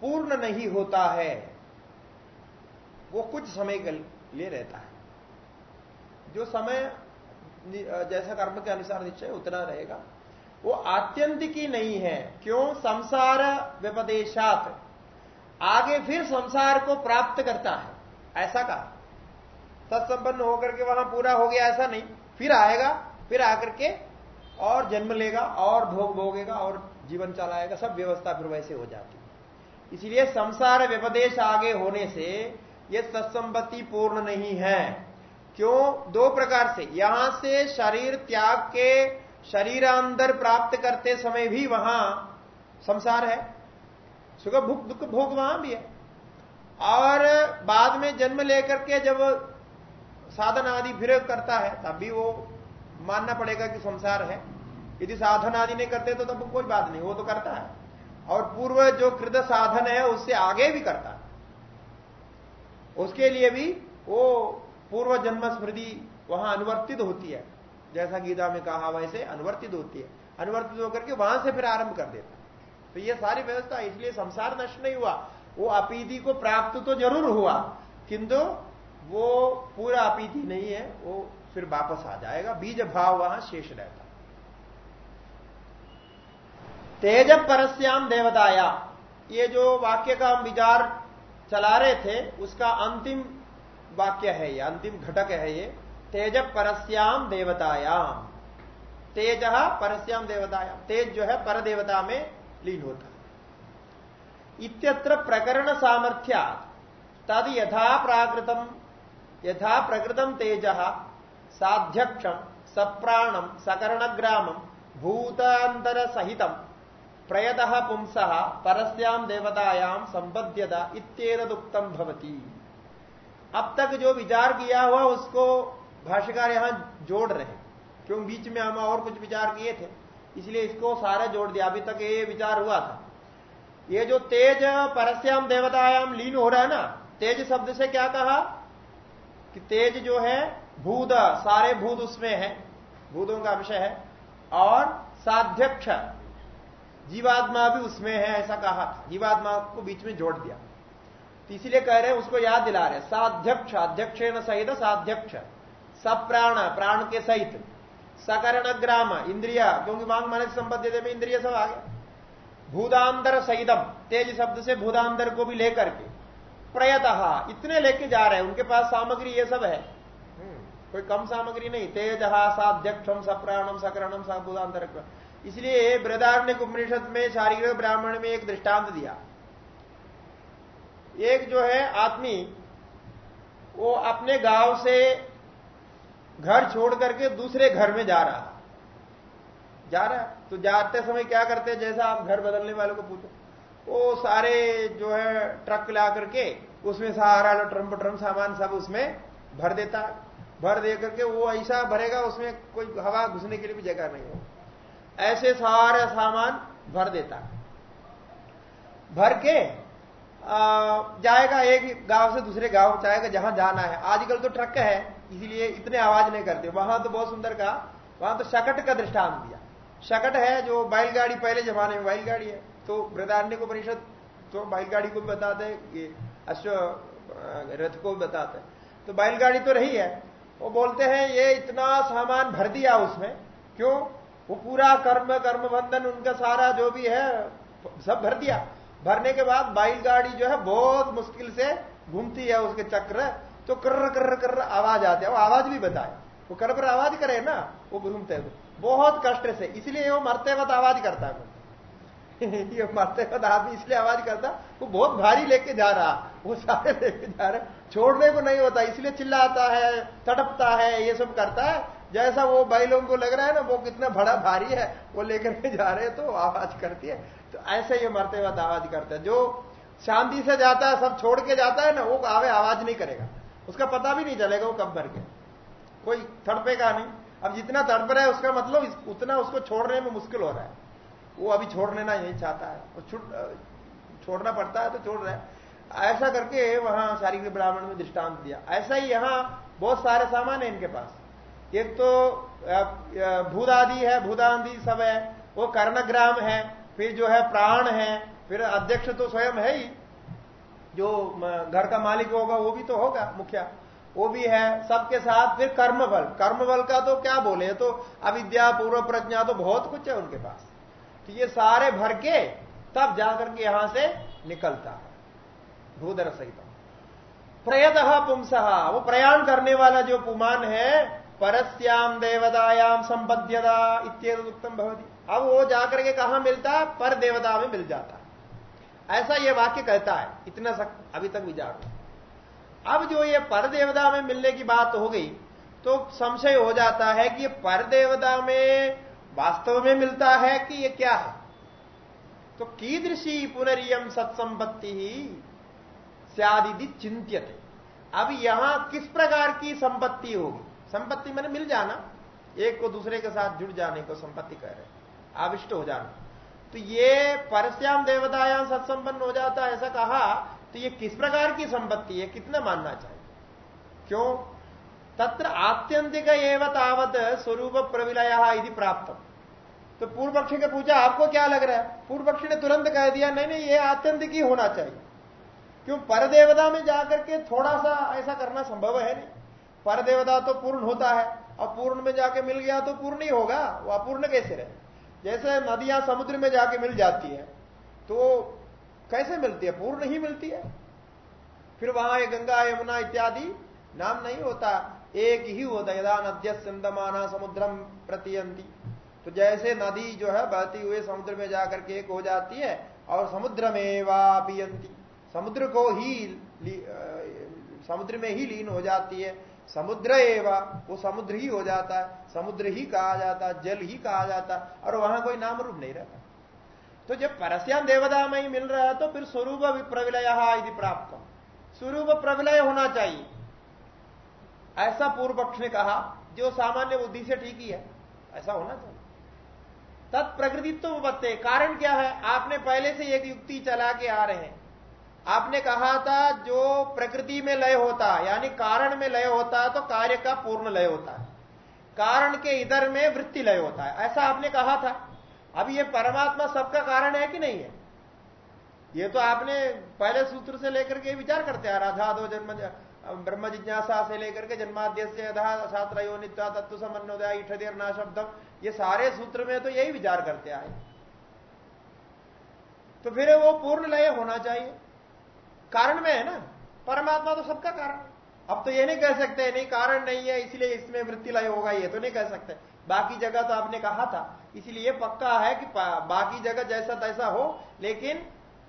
पूर्ण नहीं होता है। वो कुछ समय के लिए रहता है। जो समय जैसा कर्म के अनुसार निश्चय उतना रहेगा। वो आत्यंतिक नहीं है। क्यों? संसार व्यपदेशात। आगे फिर संसार को प्राप्त करता है। ऐसा कहा। सत्संपन्न होकर के वहाँ पूरा हो गया, ऐसा नहीं। फिर आएगा फिर आकर के और जन्म लेगा, और भोग भोगेगा, और जीवन चलाएगा, सब व्यवस्था फिर वैसे हो जाती है। इसीलिए संसार व्यपदेश आगे होने से यह सत्संपत्ति पूर्ण नहीं है। क्यों? दो प्रकार से। यहाँ से शरीर त्याग के शरीर अंदर प्राप्त करते समय भी वहाँ संसार है। सुख भूख दुख भोग वहाँ भी है। और बाद में जन्म लेकर के जब साधन आदि फिर करता है, तब भी वो मानना पड़ेगा कि संसार है। यदि साधन आदि नहीं करते तो तब कोई बात नहीं, वो तो करता है। और पूर्व जो कृत साधन है, उससे आगे भी करता है। उसके लिए भी वो पूर्व जन्म स्मृति वहाँ अनुवर्तित होती है। जैसा गीता में कहा वैसे अनुवर्तित होती है। अनुवर्तित होकर के वहाँ से फिर आरंभ कर देता तो ये सारी व्यवस्था इसलिए संसार नष्ट नहीं हुआ। वो अपीति को प्राप्त तो ज़रूर हुआ, किंतु वो पूरा अपीति नहीं है, वो फिर वापस आ जाएगा। बीज भाव वहाँ शेष रहता। तेज परस्याम देवताया। ये जो वाक्य का हम विचार चला रहे थे, उसका अंतिम वाक्य है ये, अंतिम घटक है ये। तेज परस्याम देवतायाम। तेज परस्याम देवतायाम। तेज जो है पर देवता में लीन होता इत्यत्र प्रकरण सामर्थ्या तद यथा प्राकृतम। यथा प्रकृतम तेज। साध्यक्षम सप्राणम सकरणग्रामम भूतांतर सहितम प्रयत पुंस परस्याम देवतायाम संबद्यता इतुक्तम भवती। अब तक जो विचार किया हुआ, उसको भाष्यकार यहाँ जोड़ रहे क्यों? बीच में हम और कुछ विचार किए थे, इसलिए इसको सारा जोड़ दिया। अभी तक ये विचार हुआ था। ये जो तेज परस्याम देवतायाम लीन हो रहा है ना, तेज शब्द से क्या कहा? कि तेज जो है भूत सारे भूत उसमें है भूतों का विषय है। और साध्यक्ष, जीवात्मा भी उसमें है, ऐसा कहा जीवात्मा को बीच में जोड़ दिया। तो इसीलिए कह रहे हैं, उसको याद दिला रहे साध्यक्ष अध्यक्ष सहित साध्यक्ष। सब प्राण के सहित। सकरण ग्राम, इंद्रिया। क्योंकि मांग माने संबद्ध में इंद्रिय सब आ गया। भूदांतर सहितम। तेज शब्द से भूदांतर को भी लेकर के। प्रयत, इतने लेके जा रहे हैं, उनके पास सामग्री ये सब है। कोई कम सामग्री नहीं तेज साध्यक्षम सप्राणम सकरणम सबूदांतर इसलिए बृदारण्य उपनिषद में, शारीरिक ब्राह्मण में एक दृष्टांत दिया। एक जो है आदमी, वो अपने गाँव से घर छोड़ करके दूसरे घर में जा रहा जा रहा तो जाते समय क्या करते हैं? जैसा आप घर बदलने वालों को पूछो। वो सारे जो है ट्रक ला करके, उसमें सारा ट्रम ट्रम सामान सब उसमें भर देता है। भर दे करके वो ऐसा भरेगा उसमें कोई हवा घुसने के लिए भी जगह नहीं हो। ऐसे सारा सामान भर देता। भर के आ, जाएगा एक गाँव से दूसरे गाँव जाएगा जहाँ जाना है। आजकल तो ट्रक है इसीलिए इतने आवाज़ नहीं करते। वहाँ तो बहुत सुंदर कहा वहाँ तो शकट का दृष्टांत दिया। शकट है जो बैलगाड़ी पहले जमाने में बैलगाड़ी है। तो वृदारण्य को परिषद तो बैलगाड़ी को भी बताते अश्व रथ को भी बताते तो बैलगाड़ी तो रही है वो बोलते हैं, ये इतना सामान भर दिया उसमें क्यों? वो पूरा कर्म कर्म बंधन उनका सारा जो भी है, सब भर दिया। भरने के बाद बैलगाड़ी जो है, बहुत मुश्किल से घूमती है उसके चक्र। तो कर्र कर्र कर्र आवाज़ आती है। वो आवाज़ भी बताए। वो कर पर आवाज़ करे ना, वो घूमते हैं। बहुत कष्ट से। इसलिए वो मरते वक्त आवाज़ करता है। *laughs* ये मरते वक्त आदमी इसलिए आवाज़ करता, वो बहुत भारी लेके जा रहा। वो सारे लेके जा रहे। छोड़ने को नहीं होता, इसलिए चिल्लाता है, तड़पता है, ये सब करता है। जैसा वो बैलों को लग रहा है ना, वो कितना बड़ा भारी है, वो लेकर के जा रहे हैं तो आवाज़ करती है। तो ऐसे ये मरते वक्त आवाज़ करता है। जो शांति से जाता है, सब छोड़ के जाता है ना, वो आवे, आवाज़ नहीं करेगा। उसका पता भी नहीं चलेगा वो कब भर के कोई तड़पेगा नहीं। अब जितना तड़प रहा है, उसका मतलब उतना उसको छोड़ने में मुश्किल हो रहा है। वो अभी छोड़ लेना यही चाहता है। छोड़ना पड़ता है तो छोड़ रहा है। ऐसा करके वहाँ शारीरिक ब्राह्मण में दृष्टांत दिया। ऐसा ही यहाँ बहुत सारे सामान है इनके पास। एक तो भूदादि है, भूदादि सब है, वो कर्णग्राम है, फिर जो है प्राण है, फिर अध्यक्ष तो स्वयं है ही। जो घर का मालिक होगा, वो भी तो होगा, मुखिया। वो भी है, सबके साथ फिर कर्म बल कर्म बल का तो क्या बोले? तो अविद्या, पूर्व प्रज्ञा तो बहुत कुछ है उनके पास। तो ये सारे भर के तब जाकर के यहाँ से निकलता है। भूधर सहित। प्रयत पुंस वो प्रयाण करने वाला जो पुमान है परस्याम देवतायाम संबद्यता इत्यादि उत्तम भवती। अब वो जाकर के कहा मिलता? है पर देवता में मिल जाता। है ऐसा ये वाक्य कहता है। इतना सक, अभी तक विचार अब जो ये पर देवता में मिलने की बात हो गई तो संशय हो जाता है कि पर देवता में वास्तव में मिलता है कि ये क्या है? तो कीदृशी पुनरियम सत्संपत्ति ही सियादि चिंतित अब यहाँ किस प्रकार की संपत्ति होगी? संपत्ति मैंने मिल जाना। एक को दूसरे के साथ जुड़ जाने को संपत्ति कह रहे आविष्ट हो जाना। तो ये परस्याम देवतायाम सत्संपन्न हो जाता ऐसा कहा तो ये किस प्रकार की संपत्ति है? कितना मानना चाहिए? क्यों? तत्र आत्यंतिक एवं तावत स्वरूप प्रविलय यदि प्राप्त तो पूर्व पक्षी ने पूछा आपको क्या लग रहा है? पूर्व पक्षी ने तुरंत कह दिया, नहीं नहीं, ये आत्यंतिक ही होना चाहिए। क्यों? पर देवता में जाकर के थोड़ा सा ऐसा करना संभव है नहीं। पर देवता तो पूर्ण होता है और पूर्ण में जाके मिल गया तो पूर्ण ही होगा, वो अपूर्ण कैसे रहे? जैसे नदियाँ समुद्र में जाके मिल जाती है तो कैसे मिलती है? पूर्ण ही मिलती है। फिर वहाँ ये गंगा, यमुना इत्यादि नाम नहीं होता, एक ही होता यदा नद्य सिंधमाना समुद्रम प्रतियंती तो जैसे नदी जो है, बहती हुए समुद्र में जाकर के एक हो जाती है, और समुद्र में वापियंती समुद्र को ही समुद्र में ही लीन हो जाती है। समुद्र एवं, वो समुद्र ही हो जाता है। समुद्र ही कहा जाता है, जल ही कहा जाता है, और वहाँ कोई नाम रूप नहीं रहता। तो जब परस्याम देवता में ही मिल रहा है तो फिर स्वरूप प्रविलय यदि प्राप्त स्वरूप प्रविलय होना चाहिए। ऐसा पूर्व पक्ष ने कहा, जो सामान्य बुद्धि से ठीक ही है, ऐसा होना चाहिए। तत्प्रकृतित्व बत्ते कारण क्या है? आपने पहले से एक युक्ति चला के आ रहे हैं। आपने कहा था जो प्रकृति में लय होता है, यानी कारण में लय होता है तो कार्य का पूर्ण लय होता है। कारण के इधर में वृत्ति लय होता है। ऐसा आपने कहा था। अब ये परमात्मा सबका कारण है कि नहीं है? ये तो आपने पहले सूत्र से लेकर के विचार करते रहा था दो जन्म ब्रह्म जिज्ञासा से लेकर के जन्माद्य से शास्त्र यो तत्व समन्वय इठदेर ना शब्दम ये सारे सूत्र में तो यही विचार करते आए। तो फिर वो पूर्ण लय होना चाहिए। कारण में है ना? परमात्मा तो सबका कारण अब तो ये नहीं कह सकते, नहीं कारण नहीं है, इसलिए इसमें वृत्ति लय होगा, ये तो नहीं कह सकते। बाकी जगह तो आपने कहा था, इसलिए पक्का है कि बाकी जगह जैसा तैसा हो, लेकिन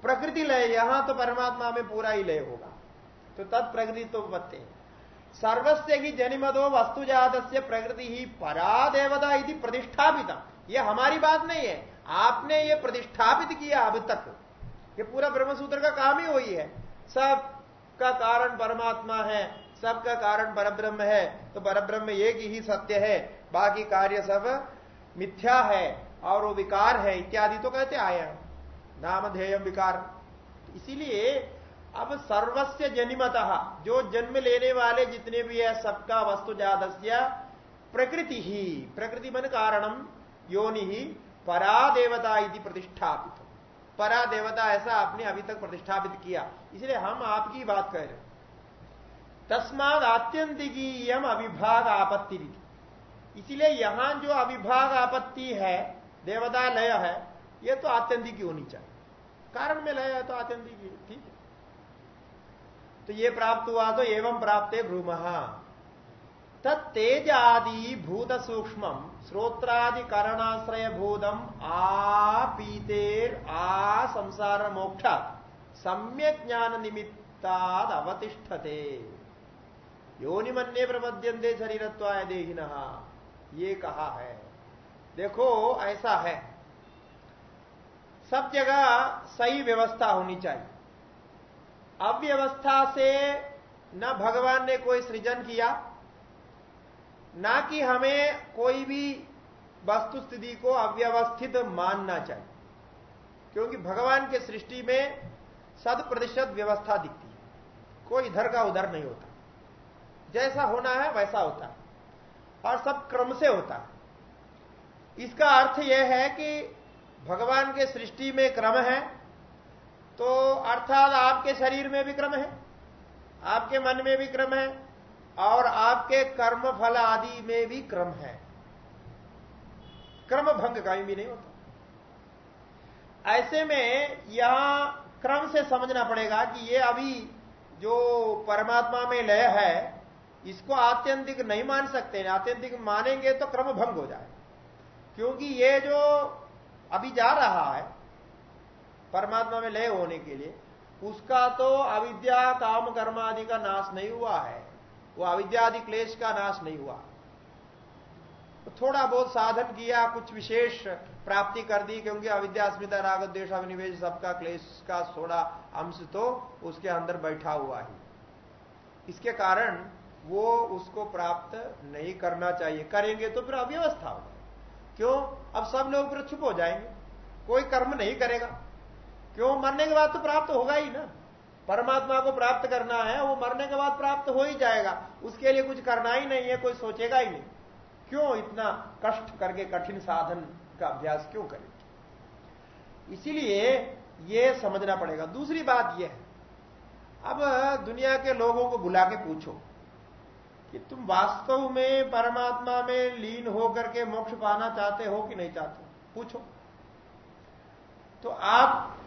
प्रकृति लय, यहाँ तो परमात्मा में पूरा ही लय होगा। तो तत् प्रकृति तो बत्ते सर्वस्व ही जनिमदो वस्तुजात प्रकृति ही परा देवता यदि प्रतिष्ठापित। ये हमारी बात नहीं है। आपने ये प्रतिष्ठापित किया अब तक। ये पूरा ब्रह्मसूत्र का काम ही वही है। सब का कारण परमात्मा है, सबका कारण परब्रह्म है तो परब्रह्म एक ही सत्य है, बाकी कार्य सब मिथ्या है और वो विकार है, इत्यादि तो कहते आए हैं नामधेय विकार। इसीलिए अब सर्वस्व जनिमत, जो जन्म लेने वाले जितने भी है, सबका वस्तु जादस्य प्रकृति ही, प्रकृति मन कारणम योनि ही परा देवता प्रतिष्ठापित परा देवता ऐसा आपने अभी तक प्रतिष्ठापित किया। इसलिए हम आपकी बात कह रहे तस्माद आत्यंतिकीयम अविभाग आपत्ति इसीलिए यहाँ जो अविभाग आपत्ति है देवता लय है यह तो आत्यंतिक होनी चाहिए। कारण में लय है तो आत्यंतिक, ठीक है। तो ये प्राप्त हुआ तो एवं प्राप्त भ्रूम तत्तेज आदि भूत सूक्ष्म श्रोत्रादि करणाश्रय भूतम आ पीतेर आ संसार मोक्ष सम्यक ज्ञान निमित्ताद अवतिष्ठते योनिमन्य प्रपद्यंते शरीरत्वाय देहिन। ये कहा है? देखो, ऐसा है। सब जगह सही व्यवस्था होनी चाहिए। अव्यवस्था से न भगवान ने कोई सृजन किया ना कि हमें कोई भी वस्तु स्थिति को अव्यवस्थित मानना चाहिए। क्योंकि भगवान के सृष्टि में शत प्रतिशत व्यवस्था दिखती है। कोई इधर का उधर नहीं होता। जैसा होना है वैसा होता है। और सब क्रम से होता है। इसका अर्थ यह है कि भगवान के सृष्टि में क्रम है तो अर्थात आपके शरीर में भी क्रम है, आपके मन में भी क्रम है और आपके कर्म फल आदि में भी क्रम है। क्रम भंग कहीं भी नहीं होता। ऐसे में यहाँ क्रम से समझना पड़ेगा कि ये अभी जो परमात्मा में लय है, इसको आत्यंतिक नहीं मान सकते आत्यंतिक मानेंगे तो क्रम भंग हो जाए। क्योंकि ये जो अभी जा रहा है, परमात्मा में लय होने के लिए, उसका तो अविद्या, काम, कर्म आदि का नाश नहीं हुआ है। वो अविद्या आदि क्लेश का नाश नहीं हुआ। तो थोड़ा बहुत साधन किया, कुछ विशेष प्राप्ति कर दी, क्योंकि अविद्या, अस्मिता राग देशाभिनिवेश सबका क्लेश का थोड़ा अंश तो उसके अंदर बैठा हुआ है। इसके कारण वो उसको प्राप्त नहीं करना चाहिए। करेंगे तो फिर अव्यवस्था होगा क्यों? अब सब लोग फिर चुप हो जाएँगे। कोई कर्म नहीं करेगा। क्यों? मरने के बाद तो प्राप्त होगा ही ना। परमात्मा को प्राप्त करना है, वो मरने के बाद प्राप्त हो ही जाएगा। उसके लिए कुछ करना ही नहीं है, कोई सोचेगा ही नहीं। क्यों इतना कष्ट करके कठिन साधन का अभ्यास क्यों करें? इसीलिए ये समझना पड़ेगा। दूसरी बात यह है, अब दुनिया के लोगों को बुला के पूछो कि तुम वास्तव में परमात्मा में लीन होकर के मोक्ष पाना चाहते हो कि नहीं चाहते पूछो। तो आप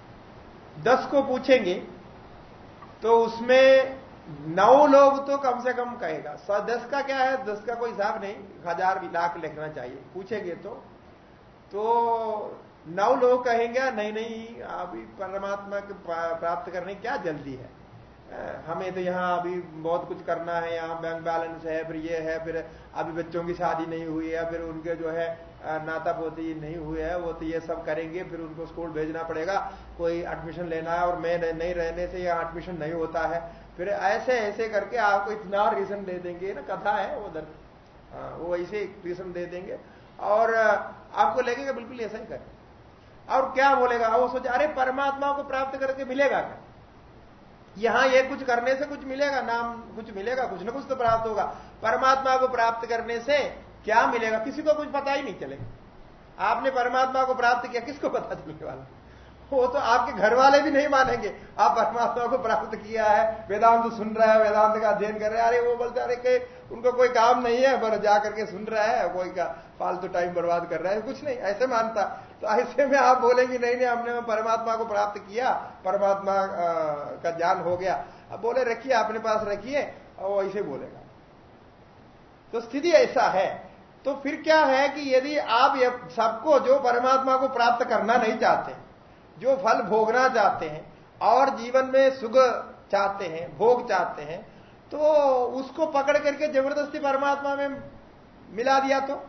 दस को पूछेंगे तो उसमें नौ लोग तो कम से कम कहेगा। दस का क्या है? दस का कोई हिसाब नहीं। हज़ार लाख लिखना चाहिए। पूछेंगे तो। तो नौ लोग कहेंगे, नहीं नहीं, अभी परमात्मा को प्राप्त करने क्या जल्दी है? हमें तो यहाँ अभी बहुत कुछ करना है। यहाँ बैंक बैलेंस है, फिर ये है, फिर अभी बच्चों की शादी नहीं हुई है, फिर उनके जो है नाता पोती नहीं हुए हैं, वो तो ये सब करेंगे, फिर उनको स्कूल भेजना पड़ेगा, कोई एडमिशन लेना है और मैं नहीं रहने से यहाँ एडमिशन नहीं होता है। फिर ऐसे ऐसे करके आपको इतना रीजन दे देंगे ना कथा है वो दर वो ऐसे रीजन दे देंगे। और आपको लगेगा बिल्कुल ऐसा ही करें। और क्या बोलेगा? वो सोचे, अरे, परमात्मा को प्राप्त करके मिलेगा क्या? यहाँ ये कुछ करने से कुछ मिलेगा, नाम कुछ मिलेगा, कुछ ना कुछ तो प्राप्त होगा। परमात्मा को प्राप्त करने से क्या मिलेगा? किसी को कुछ पता ही नहीं चलेगा आपने परमात्मा को प्राप्त किया, किसको पता चलने वाला? वो तो आपके घर वाले भी नहीं मानेंगे। आप परमात्मा को प्राप्त किया है, वेदांत सुन रहा है, वेदांत का अध्ययन कर रहे हैं। अरे, वो बोलते अरे के उनको कोई काम नहीं है, पर जा करके सुन रहा है, कोई का फालतू टाइम बर्बाद कर रहा है, कुछ नहीं, ऐसे मानता। तो ऐसे में आप बोलेंगे, नहीं नहीं, हमने परमात्मा को प्राप्त किया, परमात्मा का ज्ञान हो गया। अब बोले, रखिए, अपने पास रखिए। और वो ऐसे बोलेगा। तो स्थिति ऐसा है तो फिर क्या है कि यदि आप सबको, जो परमात्मा को प्राप्त करना नहीं चाहते, जो फल भोगना चाहते हैं, और जीवन में सुख चाहते हैं, भोग चाहते हैं तो उसको पकड़ करके ज़बरदस्ती परमात्मा में मिला दिया तो?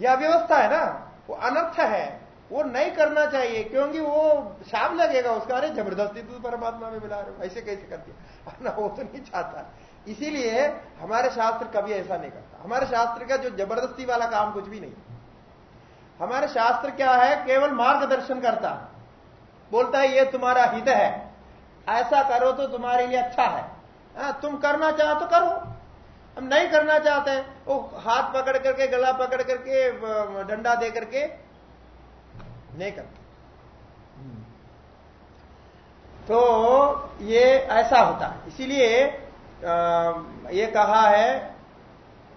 यह व्यवस्था है ना? वो अनर्थ है। वो नहीं करना चाहिए, क्योंकि वो शाम लगेगा उसका, अरे, ज़बरदस्ती तो परमात्मा में मिला रहे हो। ऐसे कैसे कर दिया *laughs* ना, वो तो नहीं चाहता। इसीलिए हमारे शास्त्र कभी ऐसा नहीं करता। हमारे शास्त्र का जो ज़बरदस्ती वाला काम कुछ भी नहीं। हमारे शास्त्र क्या है? केवल मार्गदर्शन करता बोलता है ये तुम्हारा हित है। ऐसा करो तो तुम्हारे लिए अच्छा है। आ, हाँ, तुम करना चाहो तो करो। हम नहीं करना चाहते। वो हाथ पकड़ करके गला पकड़ करके डंडा दे करके नहीं करते। तो ये ऐसा होता है। इसीलिए ये कहा है,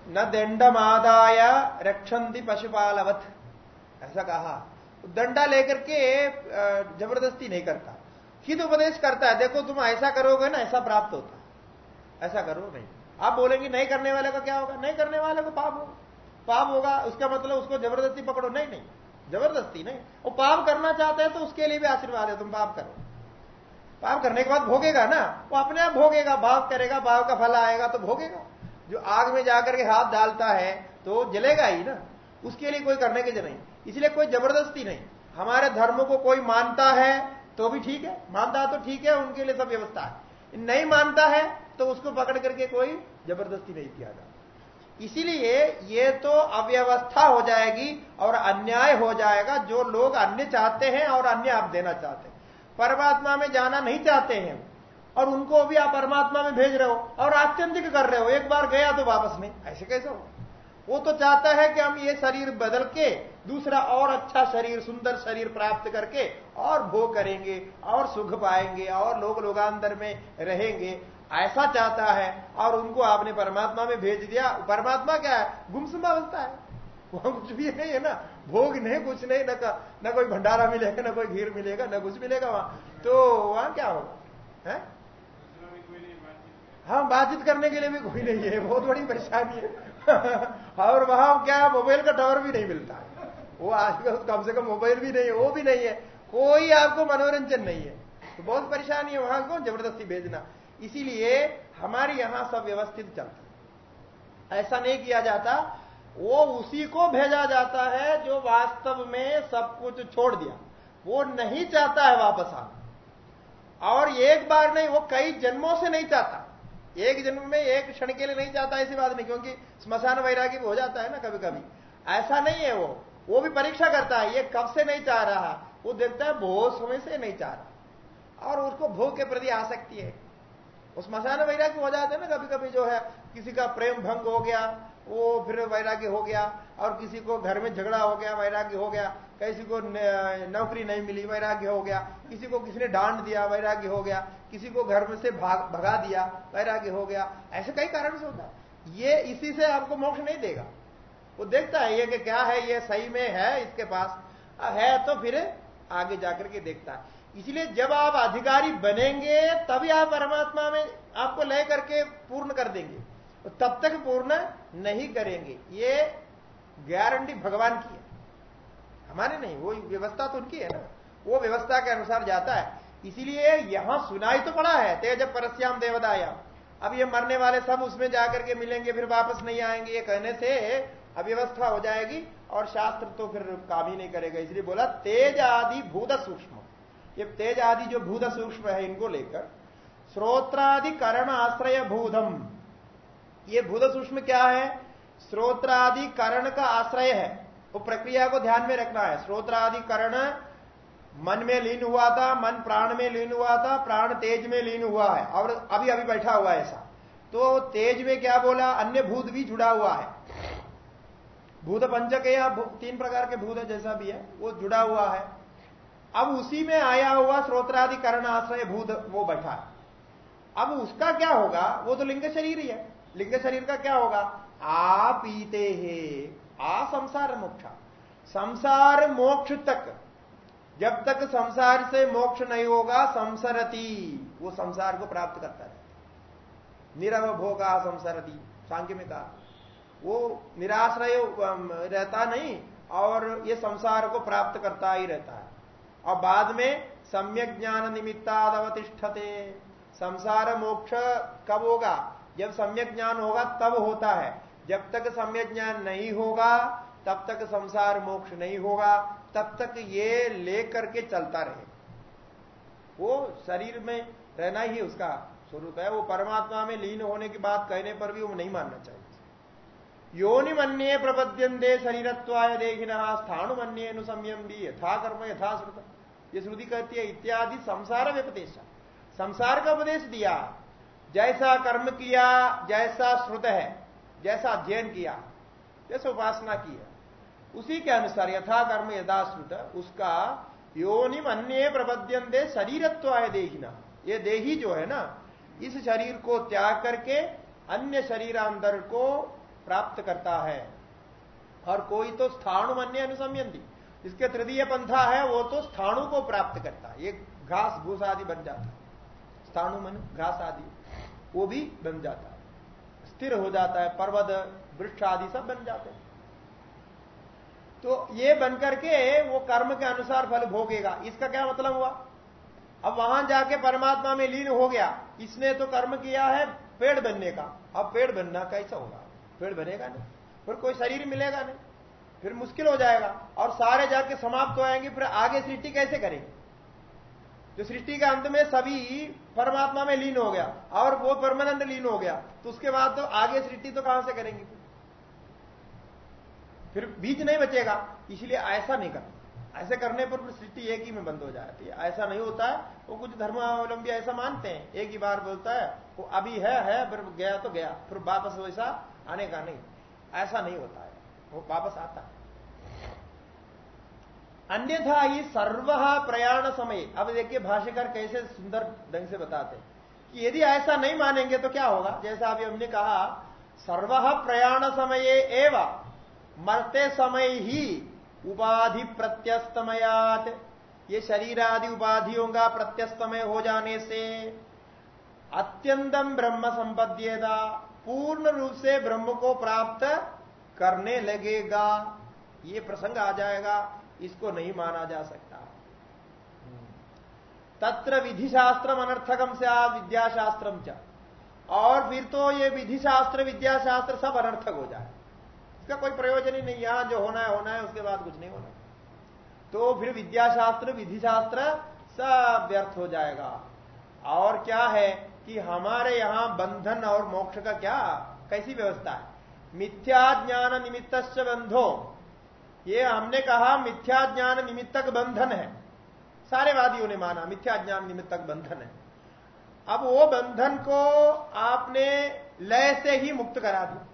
न दंडम आदाय रक्षंती पशुपालवत। ऐसा कहा। दंडा लेकर के ज़बरदस्ती नहीं करता। हित उपदेश करता है, देखो तुम ऐसा करोगे ना, ऐसा प्राप्त होता ऐसा करो नहीं। आप बोलेंगे, नहीं करने वाले का क्या होगा? नहीं करने वाले को पाप होगा। पाप होगा, उसका मतलब उसको ज़बरदस्ती पकड़ो। नहीं नहीं। ज़बरदस्ती नहीं। वो पाप करना चाहते हैं तो उसके लिए भी आशीर्वाद है, तुम पाप करो। पाप करने के बाद भोगेगा ना, वो अपने आप भोगेगा भाव करेगा भाव का फल आएगा तो भोगेगा। जो आग में जाकर के हाथ डालता है तो जलेगा ही ना। उसके लिए कोई करने की नहीं। इसलिए कोई ज़बरदस्ती नहीं। हमारे धर्म को कोई मानता है तो भी ठीक है। मानता तो ठीक है, उनके लिए सब व्यवस्था है। नहीं मानता है तो उसको पकड़ करके कोई ज़बरदस्ती नहीं किया जाता। इसीलिए ये तो अव्यवस्था हो जाएगी और अन्याय हो जाएगा, जो लोग अन्य चाहते हैं और अन्य आप देना चाहते हैं। परमात्मा में जाना नहीं चाहते हैं। और उनको भी आप परमात्मा में भेज रहे हो और आत्यंतिक कर रहे हो, एक बार गया तो वापस नहीं। ऐसे कैसे हो? वो तो चाहता है कि हम ये शरीर बदल के दूसरा और अच्छा शरीर, सुंदर शरीर प्राप्त करके और भोग करेंगे, और सुख पाएँगे, और लोग लोगांतर में रहेंगे। ऐसा चाहता है और उनको आपने परमात्मा में भेज दिया। परमात्मा क्या है? गुमसुमा बनता है। वहाँ कुछ भी नहीं है ना। भोग नहीं, कुछ नहीं, न न कोई भंडारा मिलेगा, न कोई घीर मिलेगा, न कुछ मिलेगा वहाँ। तो वहाँ क्या होगा? है? हाँ बातचीत करने के लिए भी कोई नहीं है, बहुत बड़ी परेशानी है। *laughs* और वहाँ क्या, मोबाइल का टावर भी नहीं मिलता। है वो आजकल कम से कम मोबाइल भी नहीं है, वो भी नहीं है। कोई आपको मनोरंजन नहीं है। तो बहुत परेशानी है वहाँ को ज़बरदस्ती भेजना। इसीलिए हमारे यहाँ सब व्यवस्थित चलता ऐसा नहीं किया जाता वो उसी को भेजा जाता है जो वास्तव में सब कुछ छोड़ दिया। वो नहीं चाहता है वापस आना। और एक बार नहीं, वो कई जन्मों से नहीं चाहता। एक जन्म में, एक क्षण के लिए नहीं चाहता ऐसी बात नहीं क्योंकि स्मशान वैरागी हो जाता है ना कभी कभी ऐसा नहीं है वो। वो भी परीक्षा करता है, ये कब से नहीं चाह रहा? वो देखता है, बहुत समय से नहीं चाह रहा। और उसको भोग के प्रति आसक्ति है। उस मसान वैराग्य हो जाते हैं ना कभी कभी जो है, किसी का प्रेम भंग हो गया वो फिर वैराग्य हो गया, और किसी को घर में झगड़ा हो गया, वैराग्य हो गया, किसी को नौकरी नहीं मिली, वैराग्य हो गया, किसी को किसी ने डांट दिया, वैराग्य हो गया, किसी को घर में से भाग, भगा दिया, वैराग्य हो गया, ऐसे कई कारण से होता है। ये इसी से आपको मोक्ष नहीं देगा। वो देखता है ये कि क्या है, ये सही में है इसके पास। है तो फिर आगे जाकर के देखता है। इसलिए जब आप अधिकारी बनेंगे, तभी आप परमात्मा में आपको लय करके पूर्ण कर देंगे। तब तक पूर्ण नहीं करेंगे। ये गारंटी भगवान की है। हमारे नहीं, वो व्यवस्था तो उनकी है ना। वो व्यवस्था के अनुसार जाता है। इसीलिए यहाँ सुनाई तो पड़ा है, तेज परस्याम देवदाया अब ये मरने वाले सब उसमें जाकर के मिलेंगे, फिर वापस नहीं आएँगे। ये कहने से अव्यवस्था हो जाएगी और शास्त्र तो फिर काम ही नहीं करेगा। इसलिए बोला, तेज आदि भूत सूक्ष्म। ये तेज आदि जो भूत सूक्ष्म है, इनको लेकर श्रोत्रादि करण आश्रय भूतम। ये भूत सूक्ष्म क्या है? श्रोत्रादि करण का आश्रय है। वो प्रक्रिया को ध्यान में रखना है। श्रोत्रादि करण मन में लीन हुआ था, मन प्राण में लीन हुआ था, प्राण तेज में लीन हुआ है। और अभी अभी बैठा हुआ है ऐसा। तो तेज में क्या बोला? अन्य भूत भी जुड़ा हुआ है। भूत पंचक या तीन प्रकार के भूत जैसा भी है, वो जुड़ा हुआ है। अब उसी में आया हुआ स्रोत्राधिकरण आश्रय भूत, वो बैठा है। अब उसका क्या होगा? वो तो लिंग शरीर ही है। लिंग शरीर का क्या होगा? आ पीते हे। आ संसार मोक्ष। संसार मोक्ष तक। जब तक संसार से मोक्ष नहीं होगा, संसरती, वो संसार को प्राप्त करता है। निरव भोगा संसरती सांख्य में कहा वो निराश्रय रहता नहीं, और ये संसार को प्राप्त करता ही रहता है। और बाद में सम्यक ज्ञान निमित्तादवतिष्ठते। संसार मोक्ष कब होगा? जब सम्यक ज्ञान होगा, तब होता है। जब तक सम्यक ज्ञान नहीं होगा, तब तक संसार मोक्ष नहीं होगा, तब तक ये लेकर के चलता रहे। वो शरीर में रहना ही उसका स्वरूप है। वो परमात्मा में लीन होने की बात कहने पर भी वो नहीं मानना चाहिए। योनि मन्ये प्रपद्यंते शरीरत्वाय देखिना स्थाणुमन्ये अनुसम्यम भी यथा कर्म यथा श्रुत। ये श्रुति कहती है, इत्यादि संसार व्यपदेश संसार का उपदेश दिया। जैसा कर्म किया, जैसा श्रुत है, जैसा अध्ययन किया, जैसे उपासना की है, उसी के अनुसार यथा कर्म यदा श्रुत, उसका योनि अन्य प्रबद्यंते शरीरत्वाय देखिना ये देही जो है ना, इस शरीर को त्याग करके अन्य शरीरांतर को प्राप्त करता है। और कोई तो स्थाणु अन्य अनुसमयंती इसके तृतीय पंथा है, वो तो स्थाणु को प्राप्त करता है। ये घास भूस आदि बन जाता है। स्थाणु मन घास आदि। वो भी बन जाता है। स्थिर हो जाता है, पर्वत, वृक्ष आदि सब बन जाते हैं। तो ये बनकर के वो कर्म के अनुसार फल भोगेगा। इसका क्या मतलब हुआ? अब वहाँ जाके परमात्मा में लीन हो गया। इसने तो कर्म किया है पेड़ बनने का। अब पेड़ बनना कैसा होगा? पेड़ बनेगा नहीं। फिर कोई शरीर मिलेगा नहीं। फिर मुश्किल हो जाएगा। और सारे जाके समाप्त हो आएँगे। फिर आगे सृष्टि कैसे करेंगे? जो सृष्टि के अंत में सभी परमात्मा में लीन हो गया और वो परमानंद लीन हो गया। तो उसके बाद तो आगे सृष्टि तो कहाँ से करेंगे? फिर बीज नहीं बचेगा, इसलिए ऐसा नहीं करना। ऐसे करने पर सृष्टि एक ही में बंद हो जाती है। ऐसा नहीं होता है वो कुछ धर्मावलंबी ऐसा मानते हैं। एक ही बार बोलता है, वो अभी है है फिर गया तो गया, फिर वापस वैसा आने का नहीं। ऐसा नहीं होता है। वो वापस आता है। अन्यथा ही सर्व प्रयाण समय। अब देखिए भाष्यकार कैसे सुंदर ढंग से बताते कि यदि ऐसा नहीं मानेंगे तो क्या होगा? जैसा अभी हमने कहा, सर्व प्रयाण समय एवं मरते समय ही उपाधि प्रत्यस्तमयात। ये शरीर आदि उपाधियों का प्रत्यस्तमय हो जाने से अत्यंतम ब्रह्म संपद्यता, पूर्ण रूप से ब्रह्म को प्राप्त करने लगेगा। ये प्रसंग आ जाएगा। इसको नहीं माना जा सकता। तत्र विधि शास्त्र अनर्थकम से आ विद्याशास्त्रम च। और फिर तो ये विधि शास्त्र विद्याशास्त्र सब अनर्थक हो जाए। इसका कोई प्रयोजन ही नहीं, यहाँ जो होना है होना है, उसके बाद कुछ नहीं होना। तो फिर विद्याशास्त्र विधि शास्त्र सब व्यर्थ हो जाएगा। और क्या है कि हमारे यहाँ बंधन और मोक्ष का क्या, कैसी व्यवस्था है? मिथ्या ज्ञान निमित्त बंधो। ये हमने कहा मिथ्या ज्ञान निमित्तक बंधन है। सारे वादियों ने माना मिथ्या ज्ञान निमित्तक बंधन है। अब वो बंधन को आपने लय से ही मुक्त करा दिया।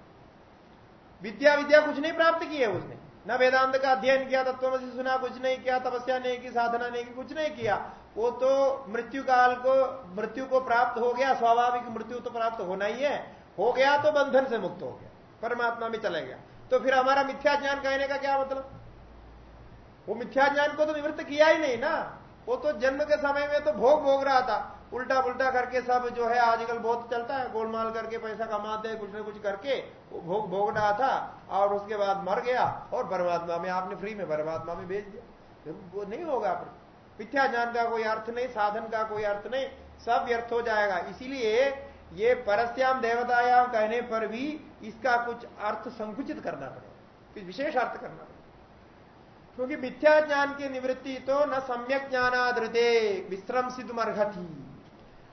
विद्या विद्या कुछ नहीं प्राप्त की है उसने। न वेदांत का अध्ययन किया, तत्व से सुना, कुछ नहीं किया, तपस्या नहीं की, साधना नहीं की, कुछ नहीं किया। वो तो मृत्यु काल को, मृत्यु को प्राप्त हो गया, स्वाभाविक मृत्यु तो प्राप्त होना ही है। हो गया तो बंधन से मुक्त हो गया। परमात्मा में चले गया। तो फिर हमारा मिथ्या ज्ञान कहने का क्या मतलब? वो मिथ्या ज्ञान को तो निवृत्त किया ही नहीं ना। वो तो जन्म के समय में तो भोग भोग रहा था। उल्टा पुल्टा करके सब जो है आजकल बहुत चलता है। गोलमाल करके पैसा कमाते हैं, कुछ ना कुछ करके वो भोग भोग रहा था और उसके बाद मर गया और परमात्मा में आपने फ्री में परमात्मा में भेज दिया। वो नहीं होगा मिथ्या ज्ञान का कोई अर्थ नहीं, साधन का कोई अर्थ नहीं, सब व्यर्थ हो जाएगा। इसीलिए ये परस्याम देवतायाम कहने पर भी इसका कुछ अर्थ संकुचित करना पड़ेगा कुछ विशेष अर्थ करना पड़ेगा क्योंकि मिथ्या ज्ञान की निवृत्ति तो न सम्यक ज्ञानादृते, विश्रम सिद्ध मर्घती।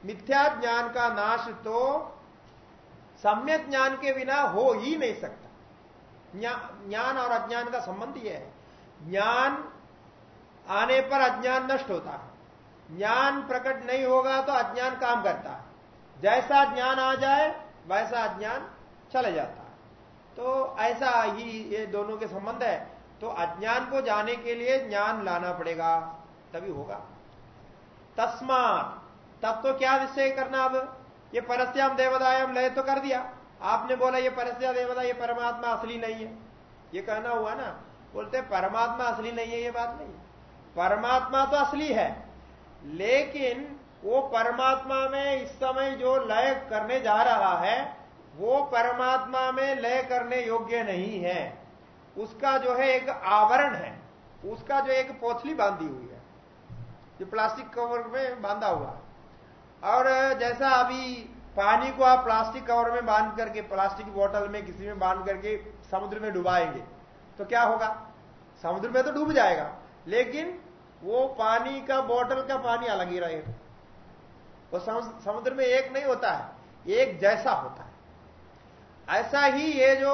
मिथ्या ज्ञान का नाश तो सम्यक ज्ञान के बिना हो ही नहीं सकता। ज्ञान और अज्ञान का संबंध यह है। ज्ञान आने पर अज्ञान नष्ट होता है। ज्ञान प्रकट नहीं होगा तो अज्ञान काम करता है। जैसा ज्ञान आ जाए, वैसा अज्ञान चले जाता। है तो ऐसा ही ये दोनों के संबंध है। तो अज्ञान को जाने के लिए ज्ञान लाना पड़ेगा, तभी होगा। तस्मात, तब तो क्या निश्चय करना अब? ये परस्याम देवदायम लय तो कर दिया। आपने बोला ये परस्या देवदा, ये परमात्मा असली नहीं है। ये कहना हुआ ना, बोलते परमात्मा असली नहीं है, ये बात नहीं परमात्मा तो असली है, लेकिन वो परमात्मा में इस समय जो लय करने जा रहा है वो परमात्मा में लय करने योग्य नहीं है। उसका जो है एक आवरण है। उसका जो एक पोथली बांधी हुई है। जो प्लास्टिक कवर में बांधा हुआ है। और जैसा अभी पानी को आप प्लास्टिक कवर में बाँध करके, प्लास्टिक बोतल में किसी में बाँध करके समुद्र में डुबाएँगे तो क्या होगा? समुद्र में तो डूब जाएगा। लेकिन वो पानी का, बोतल का पानी अलग ही रहेगा वो समुद्र में एक नहीं होता है, एक जैसा होता है। ऐसा ही ये जो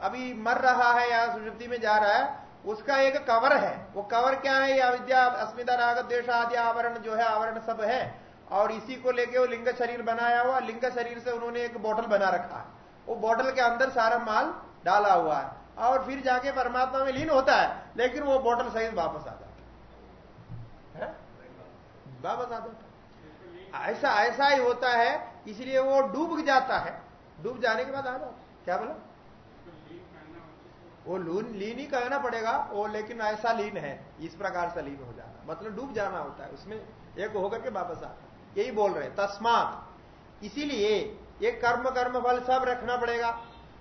अभी मर रहा है या सुषुप्ति में जा रहा है, उसका एक कवर है। वो कवर क्या है? या विद्या, अस्मिता, राग देश आदि आवरण जो है, आवरण सब है। और इसी को लेके वो लिंग शरीर बनाया हुआ, लिंग शरीर से उन्होंने एक बोतल बना रखा है। वो बोतल के अंदर सारा माल डाला हुआ है। और फिर जाके परमात्मा में लीन होता है, लेकिन वो बोतल सहित वापस आ जाता है वापस आ जाता ऐसा ऐसा ही होता है, इसलिए वो डूब जाता है। डूब जाने के बाद आ जाओ। क्या बोला? वो लून लीन ही कहना पड़ेगा वो लेकिन ऐसा लीन है, इस प्रकार से लीन हो जाना। मतलब डूब जाना होता है, उसमें एक होकर के वापस आता यही बोल रहे तस्मात। इसीलिए ये कर्म कर्म फल सब रखना पड़ेगा।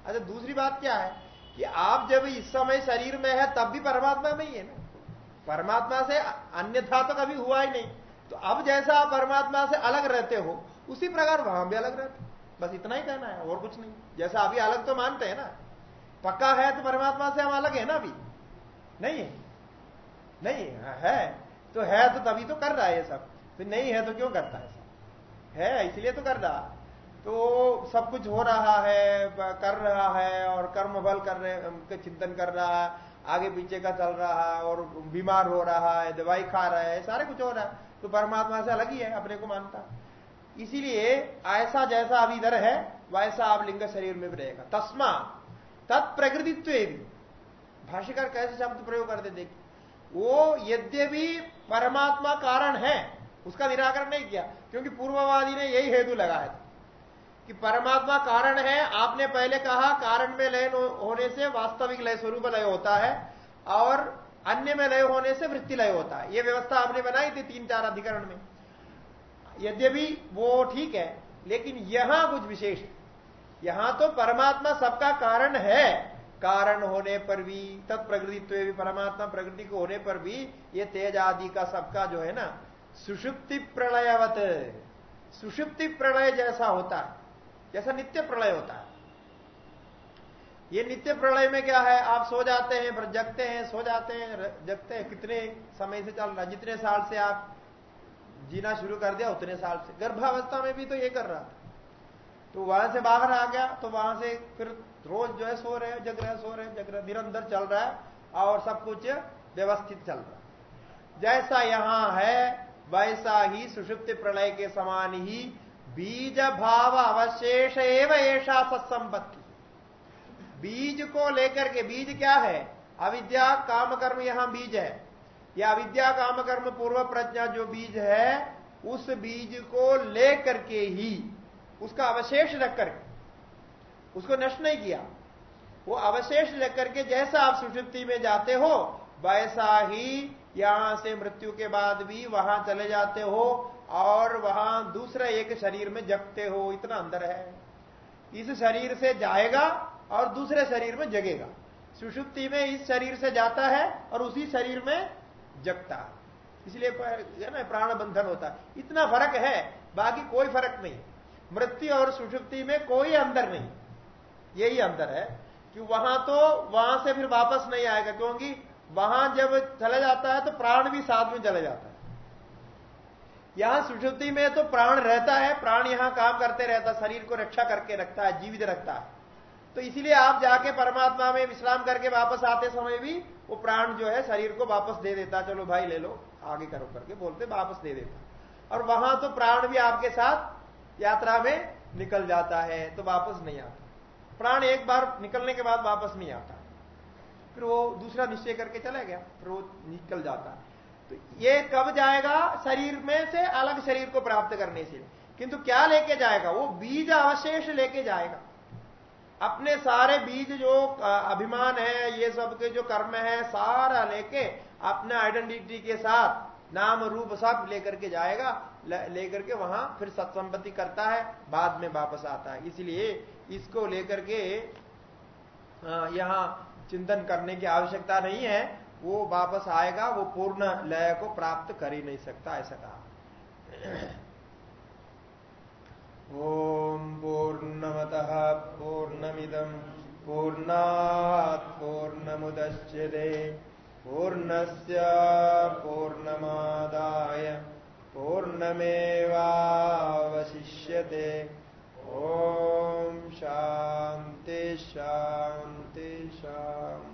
अच्छा दूसरी बात क्या है कि आप जब इस समय शरीर में है, तब भी परमात्मा में ही है ना। परमात्मा से अन्यथा तो कभी हुआ ही नहीं। तो अब जैसा आप परमात्मा से अलग रहते हो, उसी प्रकार वहाँ भी अलग रहते बस इतना ही कहना है, और कुछ नहीं। जैसा अभी अलग तो मानते हैं ना। पक्का है तो परमात्मा से हम अलग है ना अभी? नहीं है। नहीं है तो है तो तभी तो कर रहा है ये सब। फिर नहीं है तो क्यों करता है सब? है, इसलिए तो कर रहा। तो सब कुछ हो रहा है कर रहा है, और कर्म बल कर रहे चिंतन कर रहा है आगे पीछे का चल रहा है और बीमार हो रहा है, दवाई खा रहा है, सारे कुछ हो रहा। है तो परमात्मा से अलग ही है, अपने को मानता। इसीलिए ऐसा जैसा अभी इधर है, वैसा आप लिंग शरीर में भी रहेगा। तस्मा तत्प्रकृतित्व भाष्यकार कैसे शब्द प्रयोग करते देखिए। वो यद्यपि परमात्मा कारण है, उसका निराकरण नहीं किया, क्योंकि पूर्ववादी ने यही हेतु लगाया था कि परमात्मा कारण है, आपने पहले कहा, कारण में लय होने से वास्तविक लय स्वरूप लय होता है, और अन्य में लय होने से वृत्ति लय होता है। यह व्यवस्था आपने बनाई थी तीन चार अधिकरण में। यद्यपि वो ठीक है, लेकिन यहाँ कुछ विशेष यहाँ तो परमात्मा सबका कारण है। कारण होने पर भी, तत्प्रकृतित्व भी, परमात्मा प्रकृति को होने पर भी ये तेज आदि का सबका जो है ना, सुषुप्ति प्रलयवत। सुषुप्ति प्रलय जैसा होता है, जैसा नित्य प्रलय होता है। ये नित्य प्रलय में क्या है? आप सो जाते हैं जगते हैं, सो जाते हैं जगते हैं कितने समय से चल रहा जितने साल से आप जीना शुरू कर दिया उतने साल से। गर्भावस्था में भी तो ये कर रहा था। तो वहाँ से बाहर आ गया तो वहाँ से फिर रोज जो है सो रहे जग रहे सो रहे जग रहे निरंतर चल रहा है और सब कुछ व्यवस्थित चल रहा है। जैसा यहाँ है, वैसा ही सुषुप्त प्रलय के समान ही बीज भाव अवशेष एवं ऐसा सत्संपत्ति। बीज को लेकर के, बीज क्या है? अविद्या, काम कर्म यहाँ बीज है। या अविद्या काम कर्म पूर्व प्रज्ञा जो बीज है, उस बीज को लेकर के ही, उसका अवशेष रख करके उसको नष्ट नहीं किया। वो अवशेष लेकर के जैसा आप सुषुप्ति में जाते हो, वैसा ही यहाँ से मृत्यु के बाद भी वहाँ चले जाते हो और वहाँ दूसरा एक शरीर में जगते हो, इतना अंदर है। इस शरीर से जाएगा और दूसरे शरीर में जगेगा। सुषुप्ति में इस शरीर से जाता है और उसी शरीर में जगता। इसलिए ना, प्राण बंधन होता। इतना फ़र्क है, बाकी कोई फ़र्क नहीं। मृत्यु और सुषुप्ति में कोई अंदर नहीं। यही अंतर है कि वहाँ तो वहाँ से फिर वापस नहीं आएगा, क्योंकि वहाँ जब चला जाता है तो प्राण भी साथ में चला जाता है। यहाँ सुषुप्ति में तो प्राण रहता है, प्राण यहाँ काम करते रहता शरीर को रक्षा करके रखता है, जीवित रखता है। तो इसलिए आप जाके परमात्मा में विश्राम करके वापस आते समय भी वो प्राण जो है शरीर को वापस दे देता, चलो भाई ले लो। आगे करो करके बोलते, वापस दे देता। और वहाँ तो प्राण भी आपके साथ यात्रा में निकल जाता है तो वापस नहीं आता। प्राण एक बार निकलने के बाद वापस नहीं आता। फिर वो दूसरा निश्चय करके चला गया, फिर वो निकल जाता। तो ये कब जाएगा? शरीर में से अलग शरीर को प्राप्त करने से। किंतु क्या लेके जाएगा? वो बीज अवशेष लेके जाएगा। अपने सारे बीज जो अभिमान है, ये सब के जो कर्म है, सारा लेके अपने आइडेंटिटी के साथ नाम रूप सब लेकर के जाएगा लेकर के वहाँ फिर सत्संपत्ति करता है, बाद में वापस आता है। इसलिए इसको लेकर के यहाँ चिंतन करने की आवश्यकता नहीं है, वो वापस आएगा, वो पूर्ण लय को प्राप्त कर ही नहीं सकता, ऐसा कहा। ओम पूर्णमत पूर्णमिदम पूर्णात् पूर्णमुदच्यते पूर्णस्य पूर्णमादाय पूर्णमेवावशिष्यते ॐ शान्ति शान्ति शान्ति